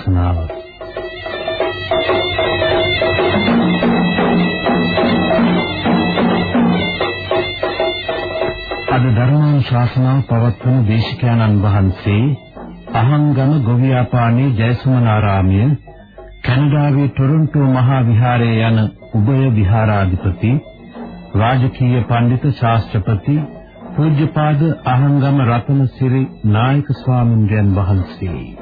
ධර්මානුශාසනාව අද ධර්මානුශාසනාව පවත්වන දේශකයන්න් වහන්සේ අහංගම ගොවියාපානේ ජයසුමනාරාමයේ කැනඩාවේ ටොරොන්ටෝ මහා විහාරයේ යන උභය විහාරාධිපති රාජකීය පඬිතු ශාස්ත්‍රපති පූජ්‍යපාද අහංගම රතනසිරි නායක ස්වාමින්ද්‍රයන් වහන්සේ.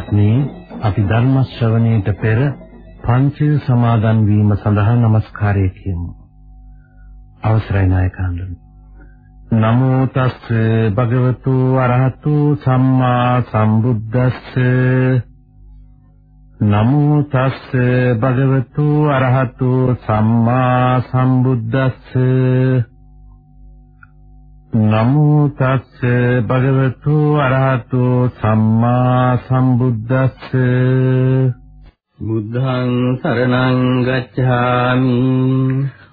පින්වත්නි අපි ධර්ම ශ්‍රවණයට පෙර පංච සමාදන් වීම සඳහා নমස්කාරය කියමු. අවසරයි නායකයන්න්. නමෝ තස් භගවතු අරහතු සම්මා සම්බුද්දස්ස නමෝ තස් භගවතු අරහතු සම්මා සම්බුද්දස්ස නමෝ තස් භගවතු අරහතු සම්මා සම්බුද්දස්ස. බුද්ධං සරණං ගච්ඡාමි.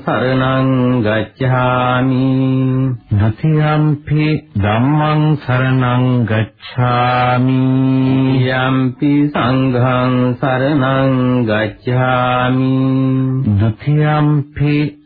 සරණං ගච්ඡාමි නතියම්පි ධම්මං සරණං ගච්ඡාමි යම්පි සංඝං සරණං ගච්ඡාමි ဒ ුතියම්පි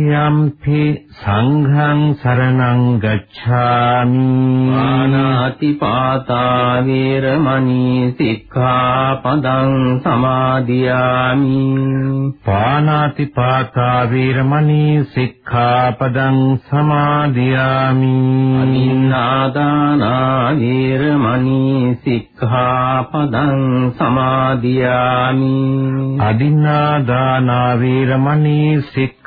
තතියම්පි සංඝං සරණං ගච්ඡාමි ආනාති පාතා වේරමණී සික්ඛාපදං සමාදියාමි පානාති පාතා වීරමණී සික්ඛාපදං සමාදියාමි අනින්නාදානා වේරමණී සික්ඛාපදං සමාදියාමි අදින්නා දානා වීරමණී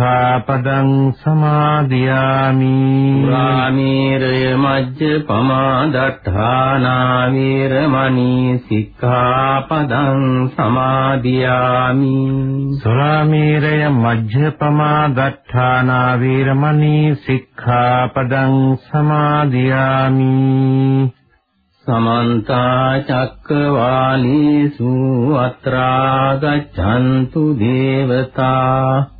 සික්ඛාපදං සමාදියාමි රාමීරය මජ්ජ පමාදට්ඨානා වේරමණී සික්ඛාපදං සමාදියාමි සුරාමේරය මජ්ජපමා දත්තානා වීරමණී සික්ඛාපදං සමාදියාමි සමන්ත චක්කවාලීසු අත්‍රා ගච්ඡන්තු දේවතා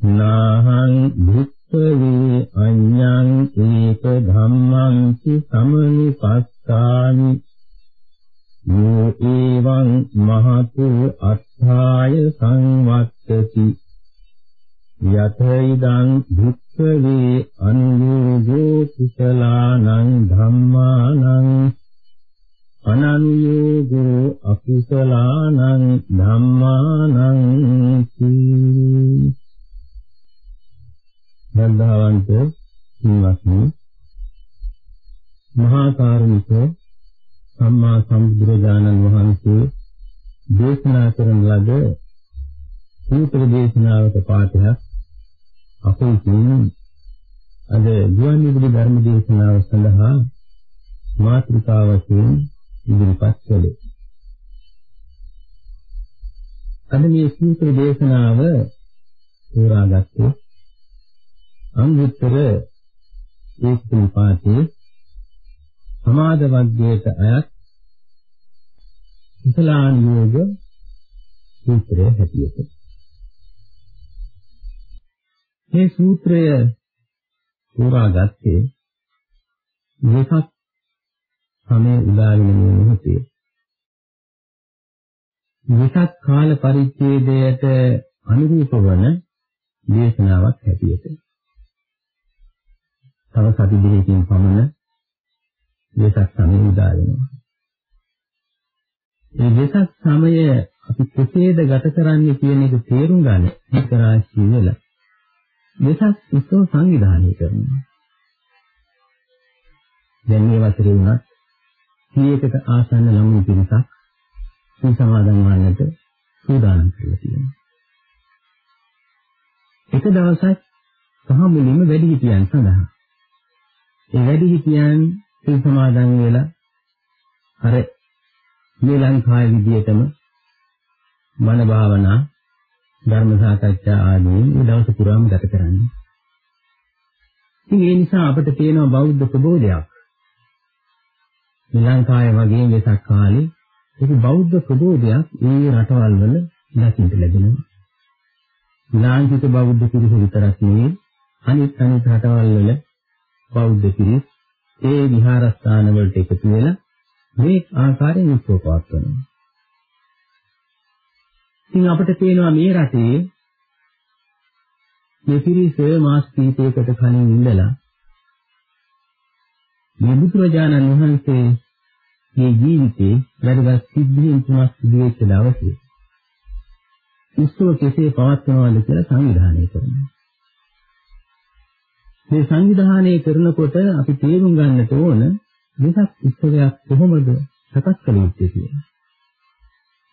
නාහං භුත් භික්ඛවේ අඤ්ඤං ඒක ධම්මං ච සමනිපස්සාමි। යෝ එවං මහතු අත්ථාය සංවත්තති। යත ඉදං භික්ඛවේ අනුයෝගෝ කුසලානං ධම්මානං। අනනුයෝගෝ අකුසලානං ධම්මානං। සී ශ්‍රද්ධාවන්ත සින්වත්නි මහා කාරුණික සම්මා සම්බුදුරජාණන් වහන්සේ දේශනා කරන ලද සූත්‍ර දේශනාවක පාඨයක් අපේ කියන අද ගුවන් විදුලි ධර්ම දේශනාව සඳහා මාතෘකාව වශයෙන් ඉදිරිපත් කළේ. අද මේ සූත්‍ර දේශනාව තෝරාගත්තේ අංගුත්තර ඒකතුන් පාඨයේ සමාද වර්ගයට අයත් ඉස්ලාම් යෝග සූත්‍රය හැටියට. මේ සූත්‍රය තෝරාගත්තේ මේකත් සමය උදාගෙන මොහොතේ විසක් කාල පරිච්ඡේදයට අනුරූප වන දේශනාවක් හැටියට. තව සති දෙකකින් පමණ විසක් සමය උදා වෙනවා. මේ විසක් සමය අපි කෙසේද ගත කරන්නේ කියන එක තේරුම් ගන්න විතරාශී වෙලා විසක් උත්සව සංවිධානය කරනවා. දැන් මේ වසරේ වුණත් 100කට ආසන්න ළමුන් පිරිසක් සී සමාදන් වන්නට සූදානම් කරලා තියෙනවා. එක දවසක් සහ මුලින්ම වැඩිහිටියන් සඳහා ඒ වැඩිහිටියන් සී සමාදන් වෙලා අර මේ ලංකාවේ විදියටම මන භාවනා ධර්ම සාකච්ඡා ආදී මේ දවස් පුරාම ගත කරන්නේ. ඉතින් ඒ නිසා අපිට තියෙනවා බෞද්ධ ප්‍රබෝධයක්. ශ්‍රී ලංකාවේ වගේ වෙසක් කාලේ ඒක බෞද්ධ ප්‍රබෝධයක් ඒ රටවල් වල දකින්න ලැබෙනවා. ලාංකික බෞද්ධ පිරිස විතරක් නෙවෙයි අනිත් අනිත් රටවල් වල බෞද්ධ පිරිස් ඒ විහාරස්ථාන වලට එකතු වෙලා මේ ආකාරයෙන් උත්සව පවත්වනවා. ඉතින් අපිට පේනවා මේ රටේ මේ පිරිස මාස් කීපයකට කලින් ඉඳලා මේ බුදුරජාණන් වහන්සේ මේ ජීවිතේ වැඩගත් සිද්ධීන් තුනක් සිදු වෙච්ච දවසේ උත්සව කෙසේ පවත්වනවද කියලා සංවිධානය කරනවා. මේ සංවිධානය කරනකොට අපි තේරුම් ගන්නට ඕන මේක උත්සවයක් කොහොමද සකස් කළ යුත්තේ කියලා.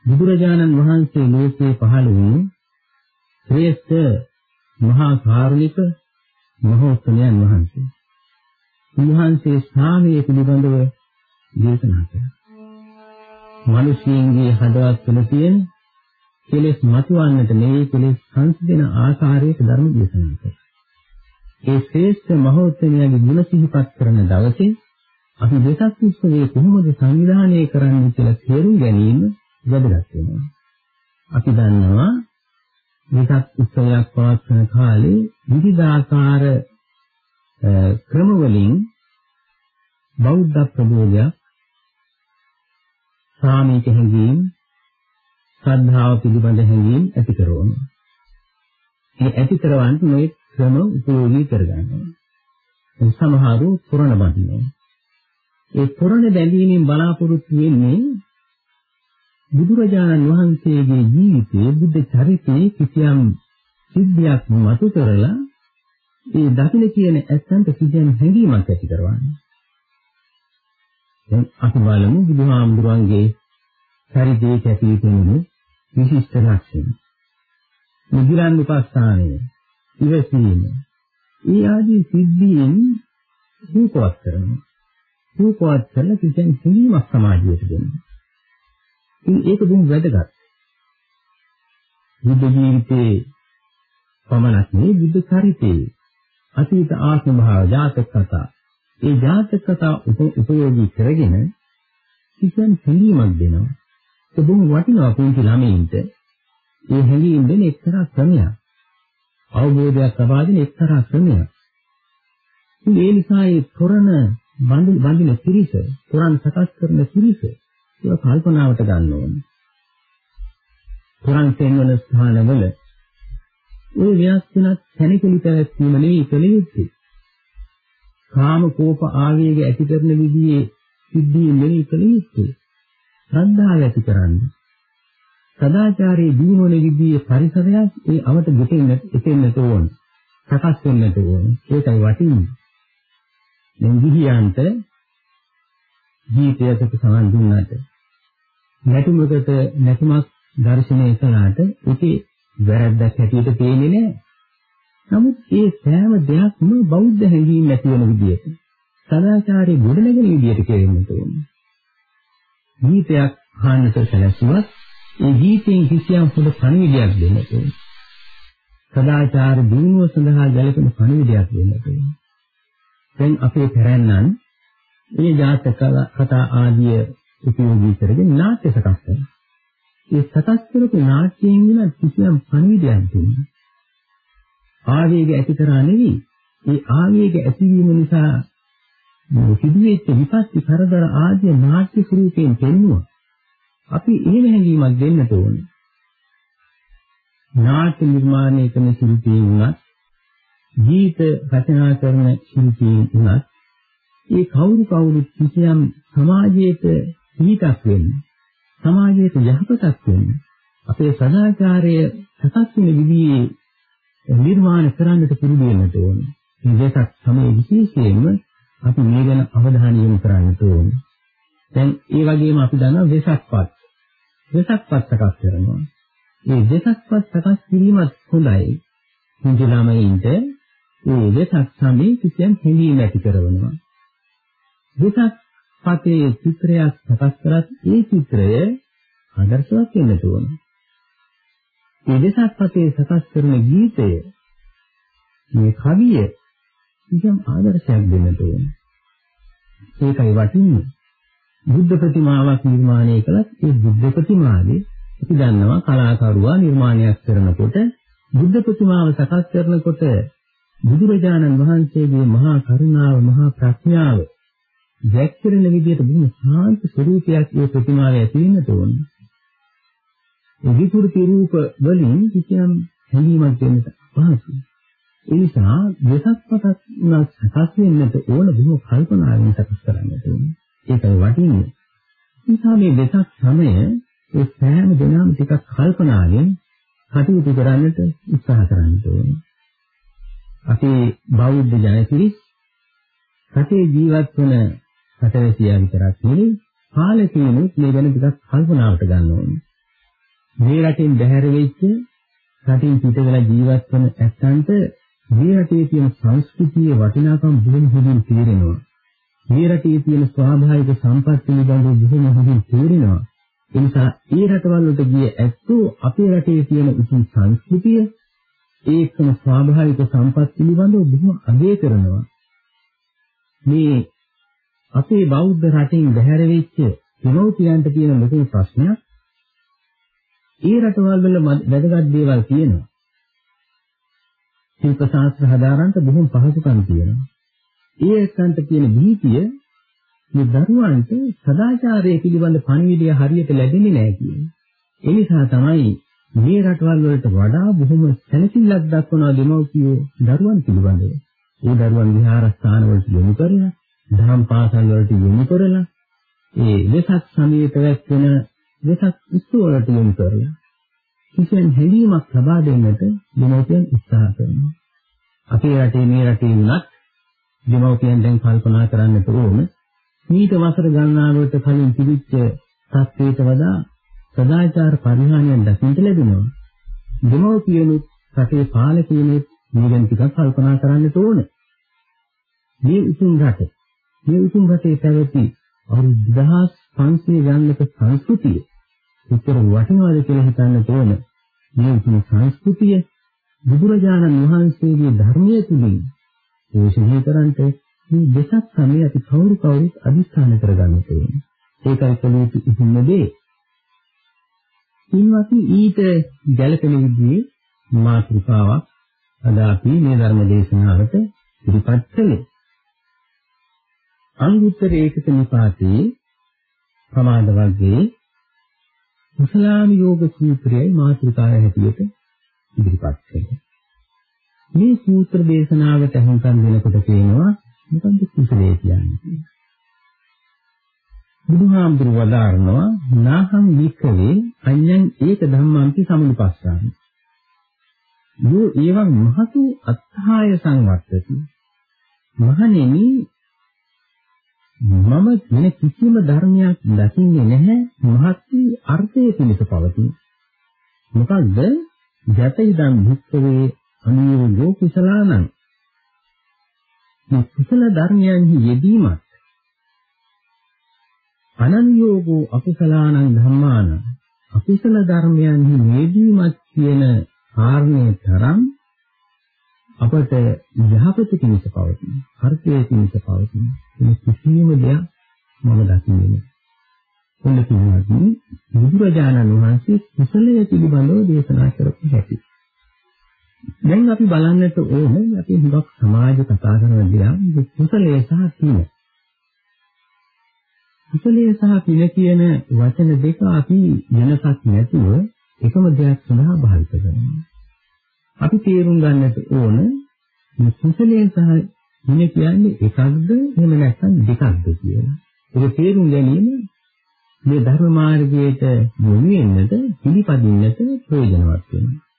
බුදුරජාණන් වහන්සේ ලෝකේ පහළ වූ ශ්‍රේෂ්ඨ මහා කාරුණික මහෝත්තමයන් වහන්සේ. උන්වහන්සේ ශාමයේ පිළිබඳව දේශනා කළා. මිනිසියන්ගේ හදවත් තුළ තියෙන කෙලෙස් මතුවන්නට නෙවෙයි කෙලෙස් සංසිඳන ආකාරයට ධර්ම දේශනා කළා. ඒ ශ්‍රේෂ්ඨ මහෝත්තමයාගේ ගුණ සිහිපත් කරන දවසේ අපි දෙසක් උත්සවයේ කොහොමද සංවිධානය කරන්නේ කියලා තේරුම් ගැනීම වැදගත් වෙනවා. අපි දන්නවා දෙසක් උත්සවයක් පවත්වන කාලේ විවිධාකාර ක්‍රම වලින් බෞද්ධ ප්‍රබෝධයක් සාමීක හැඟීම් ශ්‍රද්ධාව පිළිබඳ හැඟීම් ඇති කරනවා. ඒ ඇති කරවන්න මේ ක්‍රම උපයෝගී කරගන්නවා. සමහරු පුරණ බඳිනවා. ඒ පුරණ බැඳීමෙන් බලාපොරොත්තු වෙන්නේ බුදුරජාණන් වහන්සේගේ ජීවිතයේ බුද්ධ චරිතයේ කිසියම් සිද්ධියක් මතු කරලා ඒ දකින්න කියන ඇත්තන්ට කිසියම් හැඟීමක් ඇති කරවන්නේ. දැන් අපි බලමු බුදුහාමුදුරන්ගේ චරිතයේ ඇති වෙන විශිෂ්ට ලක්ෂණ. නිගිරන් උපස්ථානය, ඉවසීම, ඒ ආදී සිද්ධීන් රූපවත් කරනවා. රූපවත් කරලා කිසියම් හැඟීමක් සමාජයට දෙනවා. ඉතින් ඒක බොහොම වැදගත්. බුද්ධ ජීවිතේ පමණක් නෙවෙයි බුද්ධ චරිතේ අතීත ආත්ම භාව ජාතක කතා ඒ ජාතක කතා උපයෝගී කරගෙන කිසියම් හැඟීමක් දෙනවා. ඒක බොහොම වටිනවා පුංචි ළමයින්ට. ඒ හැඟීම් දෙන එක්තරා ක්‍රමයක්. අවබෝධයක් ලබා දෙන එක්තරා ක්‍රමයක්. ඒ නිසා ඒ තොරණ බඳින පිරිස, තොරන් සකස් කරන පිරිස ඒක කල්පනාවට ගන්න ඕනේ. තොරන් තෙන්වන ස්ථානවල ওই වෙනස් වෙනත් සැනකෙලි පැවැත්වීම නෙවෙයි කළ යුත්තේ. කාම කෝප ආවේග ඇති කරන විදිහේ සිද්ධීන් නෙවෙයි කළ යුත්තේ. ශ්‍රද්ධාව ඇති කරන්නේ. සදාචාරයේ දිනුවන විදිහේ පරිසරයක් ඒ අවට ගෙතෙන්න එතෙන්නට ඕන. සකස් වෙන්නට ඕන. ඒකයි වටින්නේ. දැන් ගිහියන්ට ජීවිතයකට සමන් දුන්නාට නැතුමකට නැතුමක් දර්ශනය කළාට ඒකේ වැරද්දක් හැටියට පේන්නේ නැහැ. නමුත් ඒ සෑම දෙයක්ම බෞද්ධ හැඟීම් ඇති වෙන විදිහට සදාචාරයේ ගොඩනැගෙන විදිහට කෙරෙන්න ඕනේ. ජීවිතයක් හානිට සැලසුවත් ඒ ජීවිතයෙන් කිසියම් පොඩ පණිවිඩයක් දෙන්න ඕනේ. සදාචාර දිනුව සඳහා ගැලපෙන පණිවිඩයක් දෙන්න ඕනේ. දැන් අපේ පැරැන්නන් මේ ජාතක කතා ආදිය උපයෝගී කරගෙන නාට්‍ය සකස් කරනවා. ඒ සකස් කරපු නාට්‍යයෙන් වෙන කිසියම් පණිවිඩයක් දෙන්න. ආවේග ඇති කරා නෙවෙයි. ඒ ආවේග ඇතිවීම නිසා සිදුවෙච්ච විපස්සී කරදර ආදී නාට්‍ය ස්වරූපයෙන් පෙන්වුවා. අපි එහෙම හැඟීමක් දෙන්නට ඕනේ. නාට්‍ය නිර්මාණය කරන ශිල්පී වුණත් ගීත රචනා කරන ශිල්පී වුණත් ඒ කවුරු කවුරුත් කිසියම් සමාජයට පිටක් වෙන්නේ සමාජයට යහපතක් වෙන්නේ අපේ සදාචාරය සකස් වෙන විදිහේ නිර්මාණ කරන්නට පුරුදු වෙන්නට ඕනේ. මේ දෙකක් තමයි විශේෂයෙන්ම අපි මේ ගැන අවධානය යොමු කරන්නට ඕනේ. දැන් ඒ වගේම අපි දන්නවා වෙසක්පත්. වෙසක්පත් සකස් කරනවා. මේ වෙසක්පත් සකස් කිරීමත් හොඳයි. හිඳි ළමයින්ට මේ වෙසක් සමේ කිසියම් හැඟීම් ඇති කරනවා. වෙසක් පතේ චිත්‍රයක් සකස් කරත් ඒ චිත්‍රය ආදර්ශවත් වෙන්න ඕනේ. මේ වෙසක් පතේ සකස් කරන ගීතය මේ කවිය කිසියම් ආදර්ශයක් දෙන්න ඕනේ. ඒකයි වටින්නේ. බුද්ධ ප්‍රතිමාවක් නිර්මාණය කළත් ඒ බුද්ධ ප්‍රතිමාවේ අපි දන්නවා කලාකරුවා නිර්මාණයක් කරනකොට බුද්ධ ප්‍රතිමාව සකස් කරනකොට බුදුරජාණන් වහන්සේගේ මහා කරුණාව මහා ප්‍රඥාව දැක්කරන විදිහට බොහොම ශාන්ත ස්වરૂපයක් ඒ ප්‍රතිමාවේ ඇති වෙන්න ඕනේ. ඒ විකෘති රූප වලින් කිසියම් හැඟීමක් දෙන්න පහසුයි. ඒ නිසා වෙසක් පතක් උනත් සකස් වෙන්නට ඕන බොහෝ කල්පනාවෙන් සකස් කරන්නට ඕනේ. ඒකයි වටින්නේ. නිසා මේ වෙසක් සමය ඒ සෑම දිනම ටිකක් කල්පනාවෙන් කටයුතු කරන්නට උත්සාහ කරන්න ඕනේ. අපේ බෞද්ධ ජනපිරිස් රටේ ජීවත් වන රටවැසියා විතරක් නෙවෙයි පාලකයනුත් මේ ගැන ටිකක් කල්පනාවට ගන්න ඕනේ. මේ රටෙන් බැහැර වෙච්ච රටින් පිට වෙලා ජීවත් වන ඇත්තන්ට මේ රටේ තියෙන සංස්කෘතියේ වටිනාකම් බොහොම හොඳින් තේරෙනවා. මේ රටේ තියෙන ස්වාභාවික සම්පත් පිළිබඳව බොහොම හොඳින් තේරෙනවා. ඒ නිසා ඒ රටවල් වලට ගිය ඇත්තෝ අපේ රටේ තියෙන උතුම් සංස්කෘතිය ඒකම ස්වාභාවික සම්පත් පිළිබඳව බොහොම අගය කරනවා. මේ අපේ බෞද්ධ රටෙන් බැහැර වෙච්ච දෙමව්පියන්ට තියෙන ලොකු ප්‍රශ්නයක් ඒ රටවල් වල වැදගත් දේවල් තියෙනවා. ශිල්ප ශාස්ත්‍ර හදාරන්නට බොහොම පහසුකම් තියෙනවා. ඒ එක්කන්ට තියෙන භීතිය මේ දරුවන්ට සදාචාරය පිළිබඳ පණිවිඩය හරියට ලැබෙන්නේ නැහැ කියන්නේ. ඒ නිසා තමයි මේ රටවල් වලට වඩා බොහොම සැලකිල්ලක් දක්වනවා දෙමව්පියෝ දරුවන් පිළිබඳව. ඒ දරුවන් විහාරස්ථාන වලට යොමු කරලා, දහම් පාසල් වලට යොමු කරලා, ඒ වෙසක් සමයේ පැවැත්වෙන වෙසක් උත්සව වලට යොමු කරලා කිසියම් හැඟීමක් ලබා දෙන්නට දෙමව්පියන් උත්සාහ කරනවා. අපේ රටේ මේ රටේ වුණත් දෙමව්පියන් දැන් කල්පනා කරන්නට ඕන මීට වසර ගණනාවකට කලින් තිබිච්ච තත්ත්වයට වඩා සදාචාර පරිහානියක් දකින්න ලැබෙනවා. දෙමව්පියනුත් රටේ පාලකයනුත් මේ ගැන ටිකක් කල්පනා කරන්නට ඕන. මේ උතුම් රට මේ උතුම් රටේ පැවති අවුරුදු 2500 ගණනක සංස්කෘතිය උත්තර වටිනවාද කියලා හිතන්න ඕන. මේ උතුම් සංස්කෘතිය බුදුරජාණන් වහන්සේගේ ධර්මයේ තුලින් පෝෂණය කරන්ට මේ දෙසක් සමය අපි කවුරු කවුරුත් අදිස්ථාන කරගන්න ඕනේ. ඒකයි කලේතු ඉතින්න දේ. ඉන්වත්නි ඊට ගැළපෙන විදිහේ මාතෘකාවක් අද අපි මේ ධර්ම දේශනාවට ඉදිරිපත් කළේ. අංගුත්තර ඒකක නිපාතේ ප්‍රමාද වර්ගයේ කුසලාම යෝග සූත්‍රයයි මාතෘකාව හැටියට ඉදිරිපත් කළේ. මේ සූත්‍ර දේශනාවට අහුම්කම් දෙනකොට කියනවා මොකද්ද කුසලයේ කියන්නේ? බුදුහාමුදුරු වදාරනවා නාහං වික්කවේ අඤ්ඤං ඒක ධම්මන්ති සමුපස්සාමි. යෝ එවං මහතු අත්ථාය සංවත්තති. මහණෙනි මම වෙන කිසිම ධර්මයක් දකින්නේ නැහැ මහත් අර්ථයේ පිණිස පවතින. මොකක්ද? යතිදං භික්ඛවේ අනියෝ කුසලානං. මේ කුසල ධර්මයන්හි යෙදීමත් අනන්‍යෝගෝ අකුසලානං ධම්මාන අකුසල ධර්මයන්හි යෙදීමත් කියන කාරණේ තරම් අපට යහපත පිණිස පවතින, හර්ථයේ පිණිස පවතින මේ කිසියම් දෙයක් මම දකින්නේ නැහැ. ඔන්න කියනවාදී බුදුරජාණන් වහන්සේ කුසලයේ පිළිබඳව දේශනා කරපු හැටි. දැන් අපි බලන්නට ඕනේ අපි හුඟක් සමාජ කතා කරන දේ කුසලයේ සහ පින. කුසලයේ සහ පින කියන වචන දෙක අපි වෙනසක් නැතුව එකම දෙයක් සඳහා භාවිත කරනවා. අපි තේරුම් ගන්නට ඕන මේ කුසලයේ සහ පින කියන්නේ එකක්ද එහෙම නැත්නම් දෙකක්ද කියලා. ඒක තේරුම් ගැනීම මේ ධර්ම මාර්ගයට යොමු වෙන්නට පිළිපදින්නට ප්‍රයෝජනවත් වෙනවා.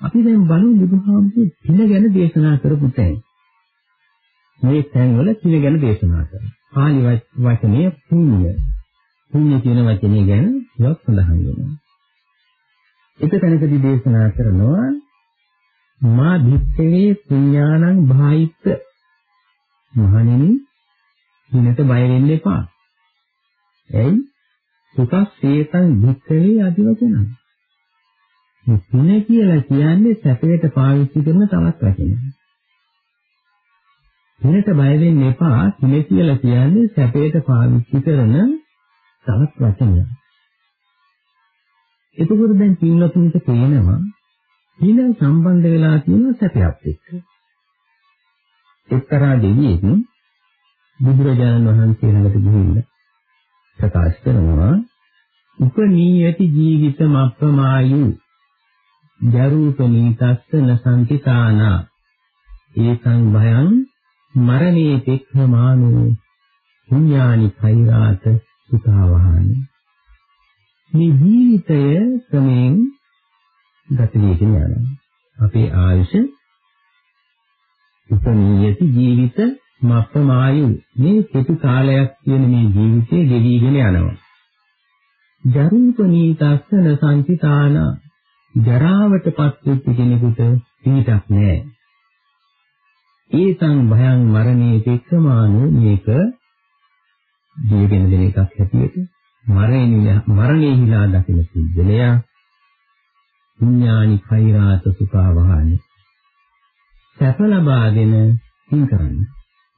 අපි දැන් බලමු බුදුහාමුදුරු පින ගැන දේශනා කරපු තැන. මේ තැන්වල පින ගැන දේශනා කරනවා. පාලි වචනය පුණ්‍ය. පුණ්‍ය කියන වචනේ ගැන යක් සඳහන් වෙනවා. එක තැනකදී දේශනා කරනවා මා දිත්තේ පුඤ්ඤානං භායිත්ත මහණෙනි දිනට බය වෙන්න එපා. එයි සුඛස්සේතං භික්ඛවේ අදිවචනං. මේ පින කියලා කියන්නේ සැපයට පාවිච්චි කරන තවත් වචනයක්. පිනට බය වෙන්න එපා. පින කියලා කියන්නේ සැපයට පාවිච්චි කරන තවත් වචනයක්. එතකොට දැන් පින්වතුන්ට පේනවා පින සම්බන්ධ වෙලා තියෙන සැපයක් එක්ක. එක්තරා දෙවියෙක් බුදුරජාණන් වහන්සේ ළඟට ගිහිල්ලා ප්‍රකාශ කරනවා උපනීයති ජීවිතම අප්‍රමායු ජරූපනීතස්ස නසන්තිතානා. ඒකං භයං මරණේ පෙක්ඛමානෝ පුඤ්ඤානි කෛරාත සුඛාවහානි. මේ ජීවිතය ක්‍රමෙන් ගත වේගෙන යනවා. අපේ ආයුෂ උපනීයති ජීවිත මප්පමායු. මේ කෙටි කාලයක් කියන මේ ජීවිතේ ගෙවිගෙන යනවා. ජරූපනීතස්සන සංසිතාන ජරාවටපත් වෙච්ච කෙනෙකුට පිටක් නැහැ. ඒතං භයං මරණේ දෙක්කමානෝ මේක ජීවෙන දෙන එකක් හැටියට මරණේ මරණේ හිලා දකින සිද්ධලයා පුඤ්ඤානි කෛරාත සුඛාවහානි. සැප ලබා දෙන පින් කරන්න.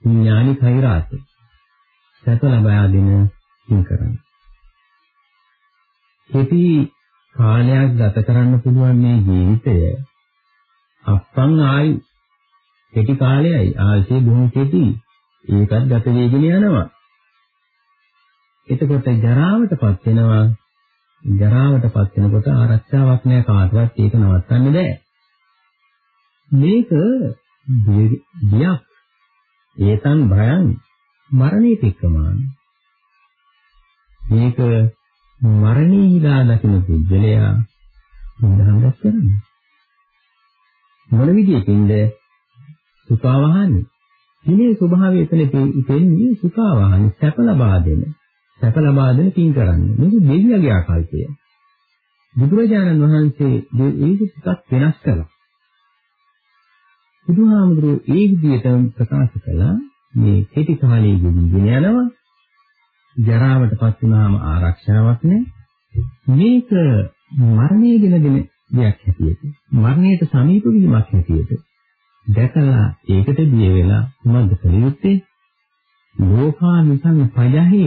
පුඤ්ඤානි කෛරාත. සැප ලබා දෙන පින් කරන්න. කෙටි කාලයක් ගත කරන්න පුළුවන් මේ ජීවිතය. අප්පං ආයු කෙටි කාලයයි ආයුෂේ බොහොම කෙටි. ඒකත් ගත වෙගෙන යනවා. එතකොට ජරාවටපත් වෙනවා. ජරාවටපත් වෙනකොට ආරක්ෂාවක් නැහැ කාටවත් ඒක නවත්තන්න බෑ. මේක බියක්. ඒතන් භයං මරණයට එක්කමාන. මේක මරණී හිලා දකින පුද්ගලයා නිදහස් කරන්නේ. මොන විදියකින්ද? සුඛාවහන්නේ ඉනේ ස්වභාවය එතන තෙන්නේ සුඛාවහන්නේ සැප ලබා දෙන. සැප ලබා දෙන පින් කරන්නේ. මේක දෙවියගේ ආකල්පය. බුදුරජාණන් වහන්සේ ඒක ටිකක් වෙනස් කළා. බුදුහාමුදුරුවෝ ඒ විදිහටම ප්‍රකාශ කළා. මේ කෙටි කාලයේ ගෙවිගෙන යනවා. ජරාවටපත් වුණාම ආරක්ෂාවක් නැහැ මේක මරණය ගැන දෙන දෙයක් හැටියට මරණයට සමීප වීමක් හැටියට දැකලා ඒකට බිය වෙලා මොකද කළ යුත්තේ ලෝකානිසං පයහි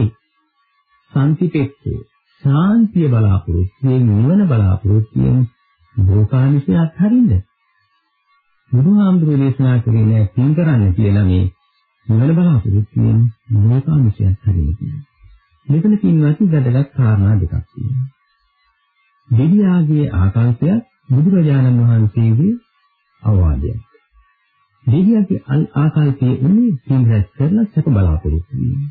සම්තිපෙක්ඛේ ශාන්තිය බලාපොරොත්තුෙන් නිවන බලාපොරොත්තුෙන් ලෝකානිසය අත්හරින්න බුදුහාමුදුරේ දේශනා කරේ නෑ පින් කරන්න කියලා මේ නිවන බලාපොරොත්තු වෙන ලෝකාමිෂයක් හරියට කියලා. මෙතන පින්වත්නි වැදගත් කාරණා දෙකක් තියෙනවා. දෙවියාගේ ආකල්පය බුදුරජාණන් වහන්සේගේ අවවාදයක්. දෙවියාගේ ආකල්පයේ උනේ පින් රැස් කරලා සැප බලාපොරොත්තු වීම.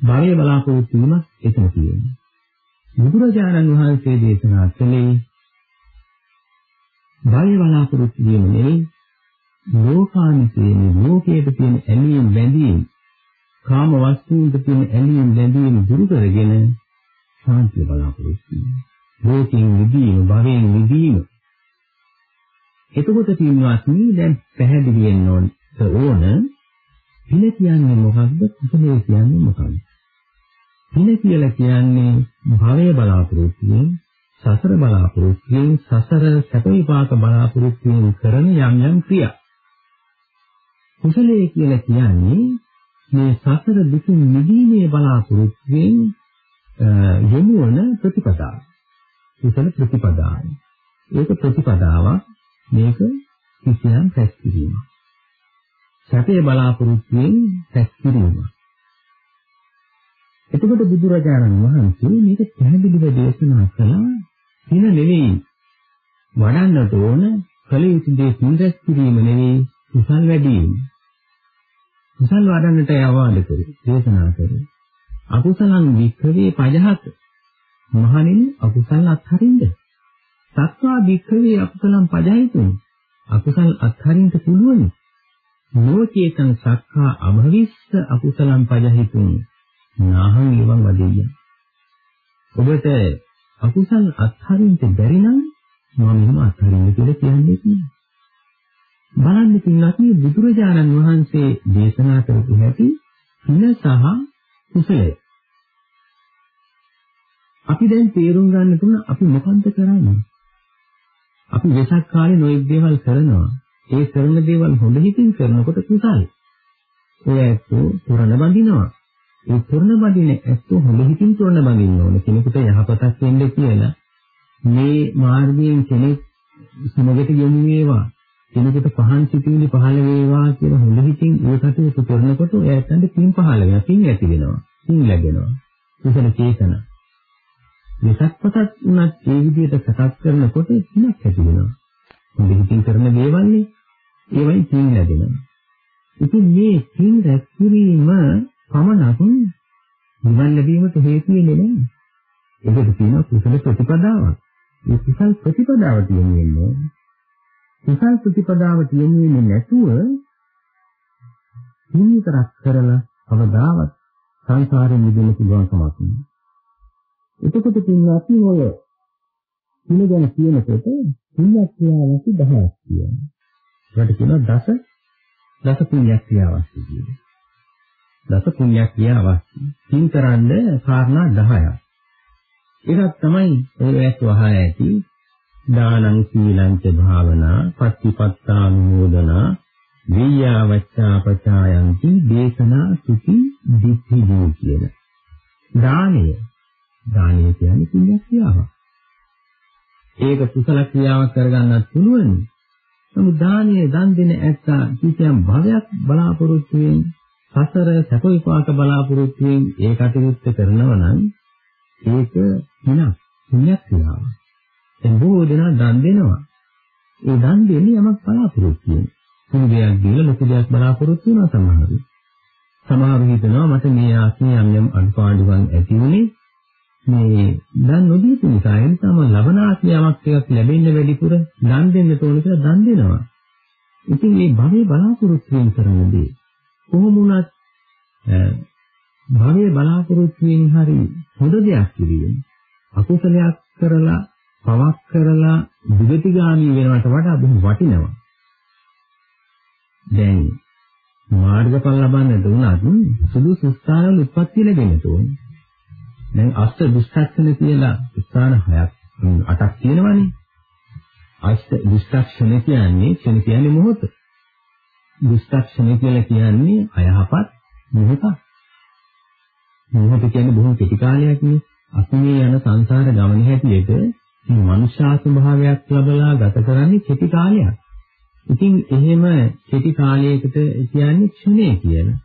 භවය බලාපොරොත්තු වීම එතන තියෙනවා. බුදුරජාණන් වහන්සේ දේශනා කළේ භවය බලාපොරොත්තු වීම නෙවෙයි ලෝකානිතේ ලෝකයේ තියෙන ඇලීම් බැඳීම් කාම වස්තුන්ට තියෙන ඇලීම් බැඳීම් දුරු කරගෙන ශාන්තිය බලාපොරොත්තු වීම. ලෝකයෙන් මිදීම, භවයෙන් මිදීම. එතකොට පින්වත්නි දැන් පැහැදිලි වෙන්න ඕන පින කියන්නේ මොකක්ද? කුසලයේ කියන්නේ මොකක්ද? පින කියලා කියන්නේ භවය බලාපොරොත්තු වීම, සසර බලාපොරොත්තු වීම, සසර සැප විපාක බලාපොරොත්තු වීම කරන යම් යම් ක්‍රියා. කුසලයේ කියලා කියන්නේ මේ සසර දුකින් මිදීමේ බලාපොරොත්තුෙන් යොමු වන ප්‍රතිපදාව. කුසල ප්‍රතිපදාව. ඒක ප්‍රතිපදාවක් මේක කිසියම් පැස් කිරීම. සැපේ බලාපොරොත්තුෙන් පැස් කිරීම. එතකොට බුදුරජාණන් වහන්සේ මේක පැහැදිලිව දේශනා කළා දින නෙවෙයි වඩන්නට ඕන කල යුතු දේ සිඳස් කිරීම නෙවෙයි කුසල් වැඩි වීම. කුසල් වඩන්නට යවාද කරේ දේශනා කරේ. අකුසලං වික්‍රවේ පජහත. මහණෙනි අකුසල් අත්හරින්න. සත්වා වික්‍රවේ අකුසලං පජහිතුන්. අකුසල් අත්හරින්න පුළුවන්. නෝචේතං සක්ඛා අභවිස්ස අකුසලං පජහිතුන්. නාහං එවං වදෙය්‍ය. ඔබට අකුසල් අත්හරින්න බැරි නම් මම මෙහෙම අත්හරින්න කියලා කියන්නේ නැහැ. බලන්න පින්වත්නි බුදුරජාණන් වහන්සේ දේශනා කරපු හැටි පින සහ කුසලය. අපි දැන් තේරුම් ගන්න තුන අපි මොකන්ද කරන්නේ? අපි වෙසක් කාලේ නොයෙක් දේවල් කරනවා. ඒ කරන දේවල් හොඳ හිතින් කරනකොට කුසල්. ඔය ඇත්තෝ පුරණ බඳිනවා. ඒ පුරණ බඳින ඇත්තෝ හොඳ හිතින් පුරණ බඳින්න ඕන. කෙනෙකුට යහපතක් වෙන්න කියලා මේ මාර්ගයෙන් කෙනෙක් සමගට යොමු වේවා. කෙනෙකුට පහන් සිතිවිලි පහළ වේවා කියලා හොඳ හිතින් ඒ කටයුතු කරනකොට එයාටත් පින් පහළ වෙනවා. පින් ඇති වෙනවා. පින් ලැබෙනවා. කුසල චේතන. විසක්පතත් උනත් ඒ විදිහට සකස් කරනකොට පිනක් ඇති වෙනවා. හොඳ හිතින් කරන දේවල්නේ ඒවයි පින් ලැබෙනවා. ඉතින් මේ පින් රැස් කිරීම පමණක් නිවන් ලැබීමට හේතු වෙන්නේ නැහැ. ඒකට කියනවා කුසල ප්‍රතිපදාවක්. මේ කුසල ප්‍රතිපදාව කියන්නේ කුසල් ප්‍රතිපදාවට යොමු වෙන්නේ නැතුව හිමිතරක් කරලා අවදාවත් සංසාරයෙන් මිදෙන්න පුළුවන් කමක් නෑ. එතකොට පින්වත්නි ඔය පිනගෙන කියනකොට පුණ්‍ය ක්‍රියාවක් 10ක් කියනවා. ඒකට කියනවා දස දස පුණ්‍ය ක්‍රියාවක් කියලා. දස පුණ්‍ය ක්‍රියාවක්. පින් කරන්න කාරණා 10ක්. ඒකක් තමයි ඔය ඇස් වහා ඇති දානං සීලං ච භාවනා පත්තිපත්තානුමෝදනා වියාවච්ඡා පචායන්ති දේශනා සුති දිට්ඨි දෝ කියන. දානය. දානය කියන්නේ පුණ්‍ය ක්‍රියාවක්. ඒක කුසල ක්‍රියාවක් කරගන්නත් පුළුවන්. නමුත් දානය දන් දෙන ඇත්තා කිසියම් භවයක් බලාපොරොත්තු වෙන සසර සැප විපාක බලාපොරොත්තු වෙන ඒ කටයුත්ත කරනවා නම් ඒක විනා පුණ්‍ය ක්‍රියාවක්. දැන් බොහෝ දෙනා දන් දෙනවා. ඒ දන් දෙන්නේ යමක් බලාපොරොත්තු වෙන. කුණු දෙයක් දීලා ලොකු දෙයක් බලාපොරොත්තු වෙනවා සමහරවි. සමහරව හිතනවා මට මේ ආත්මේ යම් යම් අනුපාඩුවන් ඇති වුණේ මේ දන් නොදීපු නිසා ඒ නිසාම ලබන ආත්මයක් එකක් ලැබෙන්න වැඩිපුර දන් දෙන්න තෝරන කියලා දන් දෙනවා. ඉතින් මේ භවයේ බලාපොරොත්තු වෙන කරනදී කොහොම වුණත් භවයේ බලාපොරොත්තු වෙන හරි හොඳ දෙයක් කිරීම අකුසලයක් කරලා පවක් කරලා දුගතිගාමී වෙනවට වඩා බොහොම වටිනවා. දැන් මාර්ගඵල ලබන්නට උනත් සුදුසු ස්ථානවල උත්පත්ති ලැබෙන්න ඕනේ. දැන් අෂ්ට දුෂ්ටක්ෂණ කියලා ස්ථාන හයක් අටක් තියෙනවානේ. අෂ්ට දුෂ්ටක්ෂණ කියන්නේ ක්ෂණ කියන්නේ මොහොත. දුෂ්ටක්ෂණ කියලා කියන්නේ අයහපත් මොහොත. මොහොත කියන්නේ බොහොම කෙටි කාලයක් නේ. අපි මේ යන සංසාර ගමන හැටියට මේ මනුෂ්‍යා ස්වභාවයක් ලැබලා ගත කරන්නේ කෙටි කාලයක්. ඉතින් එහෙම කෙටි කාලයකට කියන්නේ ක්ෂණය කියලා.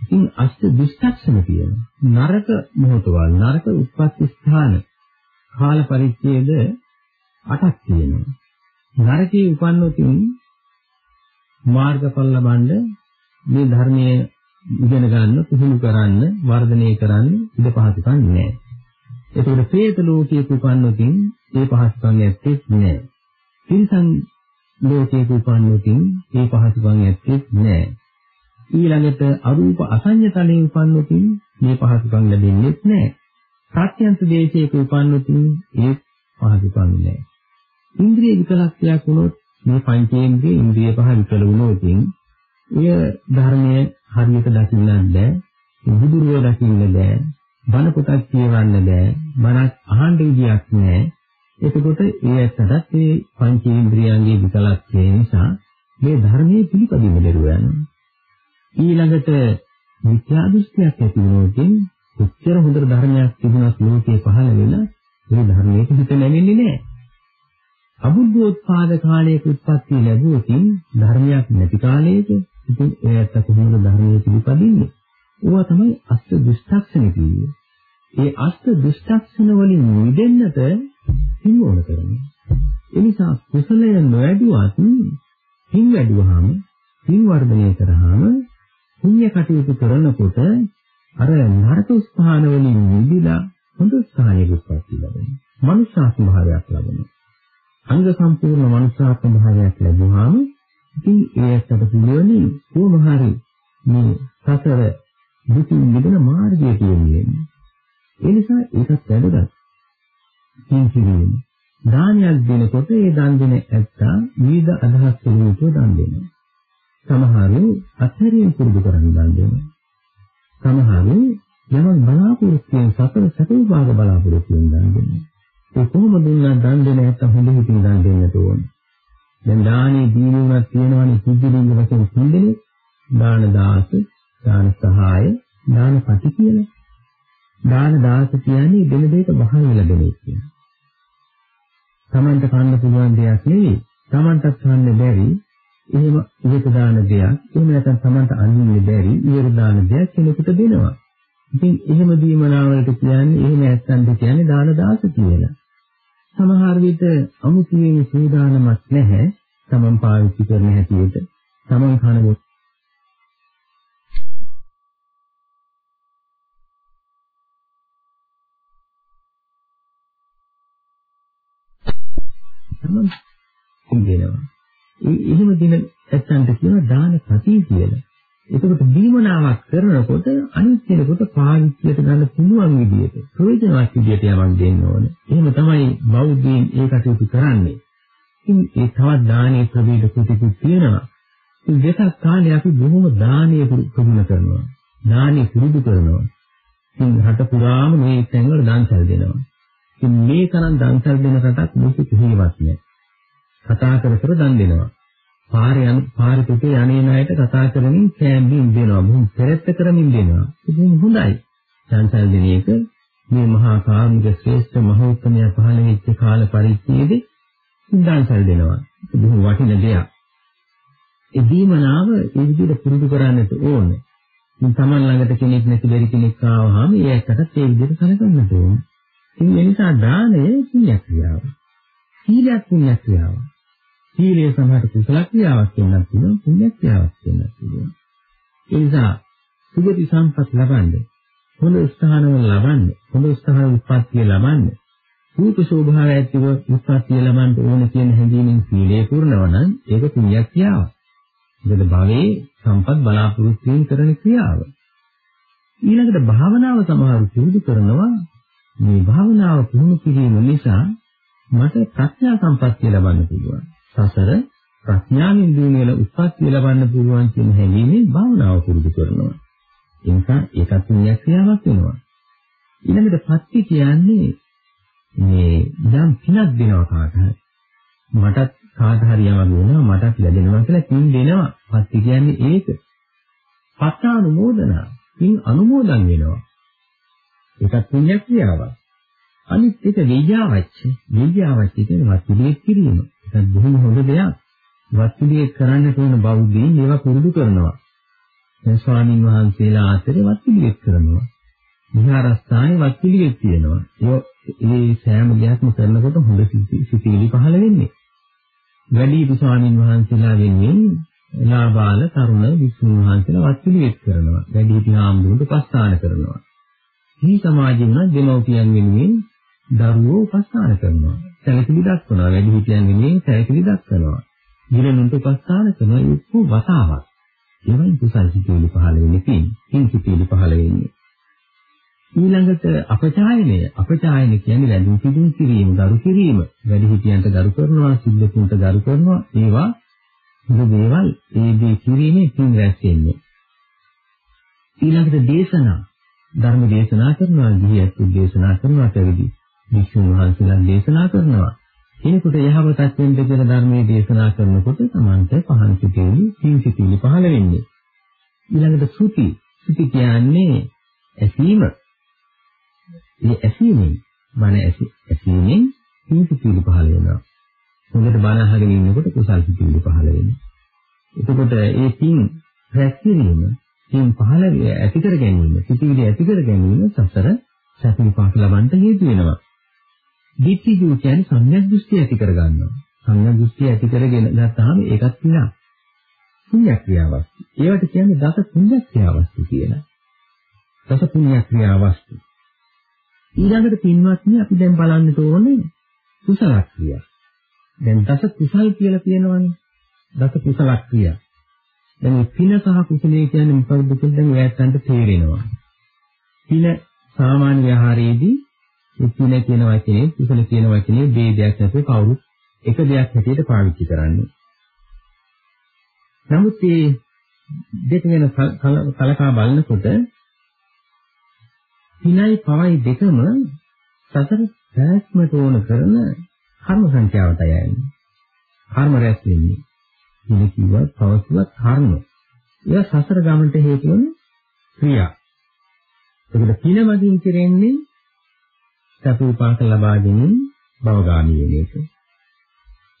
ඉතින් අෂ්ට දුෂ්ටක්ෂණ කියන නරක මොහොතවල් නරක උත්පත්ති ස්ථාන කාල පරිච්ඡේද 8ක් තියෙනවා. නරකයේ උපන්නොතින් මාර්ගඵල ලබන්න මේ ධර්මයේ ඉගෙන ගන්න, පුහුණු කරන්න, වර්ධනය කරන්න ඉඩ පහසුකම් නැහැ. ඒකෝට പ്രേත ලෝකයේ උපන්නොතින් ඒ පහසුකම් ඇත්තේ නැහැ. තිරිසන් ලෝකයේ උපන්නොතින් ඒ පහසුකම් ඇත්තේ නැහැ. ඊළඟට අරූප අසඤ්ඤතලයේ උපන්නොතින් මේ පහසුකම් ලැබෙන්නේ නැහැ. සත්‍යන්ත දේශයක උපන්නොතින් ඒ පහසුකම් නැහැ. ඉන්ද්‍රිය විකලක්ෂයක් වුණොත් මේ පංචේන්ද්‍රිය ඉන්ද්‍රිය පහ විකල වුණොතින් එය ධර්මයේ හරියට දකින්න බෑ. බුදුරුව දකින්න බෑ. බණ පොතක් කියවන්න බෑ. බණක් අහන්න විදියක් නෑ. එතකොට ඒ ඇත්තටත් මේ පංචේන්ද්‍රියන්ගේ විකලත්වය නිසා මේ ධර්මයේ පිළිපදින්න බැරුව යනවා. ඊළඟට මිත්‍යා දෘෂ්ටියක් ඇති වෙනෝකින් කොච්චර හොඳ ධර්මයක් තිබුණත් ලෝකේ පහළ වෙලා මේ ධර්මයේ හිත නැගෙන්නේ නැහැ. අබුද්ධෝත්පාද කාලයක උත්පත්ති ලැබුවකින් ධර්මයක් නැති කාලයක ඉතින් ඒත් කොහොමද ධර්මයේ පිළිපදින්නේ? ඒවා තමයි අෂ්ට දුෂ්ටක්ෂණ කියන්නේ. ඒ අෂ්ට දුෂ්ටක්ෂණ වලින් මිදෙන්නට පින් ඕන කරන්නේ. ඒ නිසා කුසලය නොවැඩුවත් පින් වැඩුවාම පින් වර්ධනය කරාම පුණ්‍ය කටයුතු කරනකොට අර නරක ස්ථාන වලින් මිදලා හොඳ ස්ථානයක උපත් ලැබෙනවා. මනුෂ්‍යාත්ම භාවයක් ලැබෙනවා. අංග සම්පූර්ණ මනුෂ්‍යාත්ම භාවයක් ලැබුවාම ඉතින් ඒකට පුළුවනි කොහොම හරි මේ සතර දුකින් මිදෙන මාර්ගය කියන්නේ. ඒ නිසා ඒකත් වැදගත්. කිංකිරීම. දානයක් දෙනකොට ඒ දන් දෙන ඇත්තා විවිධ අදහස් වලින් දන් දෙනවා. සමහරු අත්හැරීම පුරුදු කරන් දන් දෙනවා. සමහරු යමක් බලාපොරොත්තු වෙන සතර සතර විභාග බලාපොරොත්තු වෙන දන් දෙනවා. ඒ කොහොම දුන්නා දන් දෙන නැත්තම් හොඳ හිතින් දන් දෙන්නට ඕන. දැන් දානේ දීනුවක් තියෙනවනේ සිද්ධිලිංග වශයෙන් සින්දනේ දාන දාස, දාන සහාය, දාන පටි කියලා. දාන දාස කියන්නේ දෙන දෙයක බහල් ලැබෙන එක. Tamanta කන්න පුළුවන් දෙයක් නෙවෙයි. Tamanටත් කන්න බැරි එහෙම ඉවත දාන දෙයක්, එහෙම නැත්නම් Tamanta අන්නින්නේ බැරි ඉවත දාන දෙයක් කෙනෙකුට දෙනවා. ඉතින් එහෙම දීමනාවලට කියන්නේ එහෙම ඇත්තන්ට කියන්නේ දාන දාස කියලා. සමහර විට අමුතුවෙන් සූදානමක් නැහැ. Taman පාවිච්චි කරන හැටියට Taman කන තමන් දෙනවා. ඒ එහෙම දෙන ඇත්තන්ට කියනවා දාන ප්‍රති කියලා. එතකොට දීමනාවක් කරනකොට අනිත් කෙනෙකුට පාවිච්චියට ගන්න පුළුවන් විදිහට ප්‍රයෝජනවත් විදිහට යමක් දෙන්න ඕනේ. එහෙම තමයි බෞද්ධයන් ඒ කටයුතු කරන්නේ. ඉතින් ඒ තවත් දානීය ප්‍රභේද කුටිකුත් තියෙනවා. ඉතින් දෙකක් කාලේ අපි බොහොම දානීය පුරුදු කරනවා. දානීය පුරුදු කරනවා. ඉතින් රට පුරාම මේ තැන්වල දන්සල් දෙනවා. ඉතින් මේ තරම් දන්සල් දෙන රටක් මේක කිහිවත් නෑ. කතා කර කර දන් දෙනවා. පාරේ යන පාරේ පිටේ යන්නේ නැයට කතා කරමින් කෑම්බින් දෙනවා. බොහොම පෙරත්ත කරමින් දෙනවා. ඉතින් හොඳයි. දන්සල් දෙන එක මේ මහා කාර්මික ශ්‍රේෂ්ඨ මහෝත්තමය පහළ වෙච්ච කාල පරිච්ඡේදේ දන්සල් දෙනවා. ඒක බොහොම වටින දෙයක්. ඒ දීමනාව ඒ විදිහට පුරුදු කරන්නට ඕනේ. ඉතින් Taman ළඟට කෙනෙක් නැති බැරි කෙනෙක් ආවහම ඒ ඇත්තට ඒ විදිහට සැලකන්නට ඕනේ. ඉතින් ඒ නිසා දානය පුණ්‍ය ක්‍රියාව. සීලයක් පුණ්‍ය ක්‍රියාව. සීලය සමහර කුසල ක්‍රියාවක් වෙන්නත් පුළුවන් පුණ්‍ය ක්‍රියාවක් වෙන්නත් පුළුවන්. ඒ නිසා සුගති සම්පත් ලබන්නේ හොඳ ස්ථානවල ලබන්නේ හොඳ ස්ථාන උත්පත්තිය ලබන්නේ රූප ශෝභාව ඇතිව උත්පත්තිය ලබන්න ඕන කියන හැඟීමෙන් සීලය පුරනවා නම් ඒක පුණ්‍ය ක්‍රියාවක්. මොකද භවයේ සම්පත් බලාපොරොත්තු කරන ක්‍රියාව. ඊළඟට භාවනාව සමහර පුරුදු කරනවා මේ භාවනාව පුහුණු කිරීම නිසා මට ප්‍රඥා සම්පත්තිය ලබන්න පුළුවන්. සසර ප්‍රඥාවෙන් දිනවල උත්පත්තිය ලබන්න පුළුවන් කියන හැඟීමෙන් භාවනාව පුරුදු කරනවා. ඒ නිසා ඒකත් පුණ්‍ය ක්‍රියාවක් වෙනවා. ඊළඟට පත්ති කියන්නේ මේ යම් පිනක් දෙනවා කාට හරි. මටත් කාට හරි යමක් වෙනවා මටත් ලැබෙනවා කියලා පින් දෙනවා. පත්ති කියන්නේ ඒක. පත්තානුමෝදනා පින් අනුමෝදන් වෙනවා. ඒකත් පුණ්‍ය ක්‍රියාවක්. අනිත් එක විද්‍යාවච්ච. විද්‍යාවච්ච කියන්නේ වත්පිළිවෙත් කිරීම. ඒක බොහොම හොඳ දෙයක්. වත්පිළිවෙත් කරන්නට ඕන බෞද්ධයින් ඒවා පුරුදු කරනවා. දැන් ස්වාමින් වහන්සේලා අතරේ වත්පිළිවෙත් කරනවා. විහාරස්ථානයේ වත්පිළිවෙත් තියෙනවා. ඒ සෑම දෙයක්ම කරනකොට හොඳ සිතිවිලි පහළ වෙන්නේ. වැඩි ස්වාමින් වහන්සේලා වෙනුවෙන් ලාබාල තරුණ විසුණු වහන්සේලා වත්පිළිවෙත් කරනවා. වැඩි හිටි ආම්දුන්ට උපස්ථාන කරනවා. මේ සමාජෙම දෙමව්පියන් වෙනුවෙන් දරුවෝ උපස්ථාන කරනවා. සැලකිලි දක්වනවා. වැඩි හිටියන් වෙනුවෙන් සැලකිලි දක්වනවා. ගිරණුන්ට උපස්ථාන කරන යුක්ත වතාවක්. එවැනි කුසල් සිතුවිලි පහළ වෙන්නේ පින්. පින් සිතුවිලි පහළ වෙන්නේ. ඊළඟට අපචායනය අපචායන කියන්නේ වැඳුම් පිදුම් කිරීම ගරු කිරීම වැඩිහිටියන්ට ගරු කරනවා සිල්ලුතුන්ට ගරු කරනවා ඒවා හොඳ දේවල් ඒ දේ කිරීමේ පින් රැස් වෙන්නේ ඊළඟට දේශනා ධර්ම දේශනා කරනවා ගිහියත් දේශනා කරනවා පැවිදි වික්ෂුන් වහන්සේලා දේශනා කරනවා කෙනෙකුට යහපතක් වෙන්න කියලා ධර්මයේ දේශනා කරනකොට Tamante පහන් සිටිලි පින් සිටිලි පහළ වෙන්නේ ඊළඟට සුති සුති කියන්නේ ඇසීම ඒ ඇසීමෙන් බණ ඇසීමෙන් පින් සිතිවිලි පහළ වෙනවා. හොඳට බණ අහගෙන ඉන්නකොට කුසල් සිතිවිලි පහළ වෙනවා. එතකොට ඒ පින් රැස් කිරීම, පින් පහළ ඇති කර ගැනීම, සිතිවිලි ඇති කර ගැනීම සසර සැප විපාක ලබන්න හේතු වෙනවා. දිට්ඨි කියන්නේ සම්‍යක් දෘෂ්ටි ඇති කර ගන්නවා. සම්‍යක් දෘෂ්ටි ඇති කරගෙන ගත්තාම ඒකත් පිනා. පුණ්‍ය ක්‍රියාවක්. ඒවට කියන්නේ දස පුණ්‍ය ක්‍රියාවක් කියලා. දස පුණ්‍ය ක්‍රියාවක්. ඊළඟට පින්වත්නි අපි දැන් බලන්නට ඕනේ කුසල ක්‍රියා. දැන් දස කුසල් කියලා කියනවනේ. දස කුසල ක්‍රියා. දැන් පින සහ කුසලයේ කියන්නේ මොකක්ද කියලා දැන් ඔයයන්ට තේරෙනවා. පින සාමාන්‍ය ව්‍යවහාරයේදී පින කියන වචනේ කුසල කියන වචනේ ભેදයක් නැතුව කවුරුත් එක දෙයක් හැටියට පාවිච්චි කරන්නේ. නමුත් මේ දෙක ගැන කලකා බලනකොට පිනයි පවයි දෙකම සතර පැවැත්මට ඕන කරන කර්ම සංඛ්‍යාවටයි යන්නේ. කර්ම රැස් වෙන්නේ. පින කිව්වත් පව කිව්වත් කර්ම. ඒවා සසර ගමනට හේතු වෙන ක්‍රියා. ඒකට පින මගින් කෙරෙන්නේ සතු උපාක ලබා ගැනීම භවගාමී වෙන එක.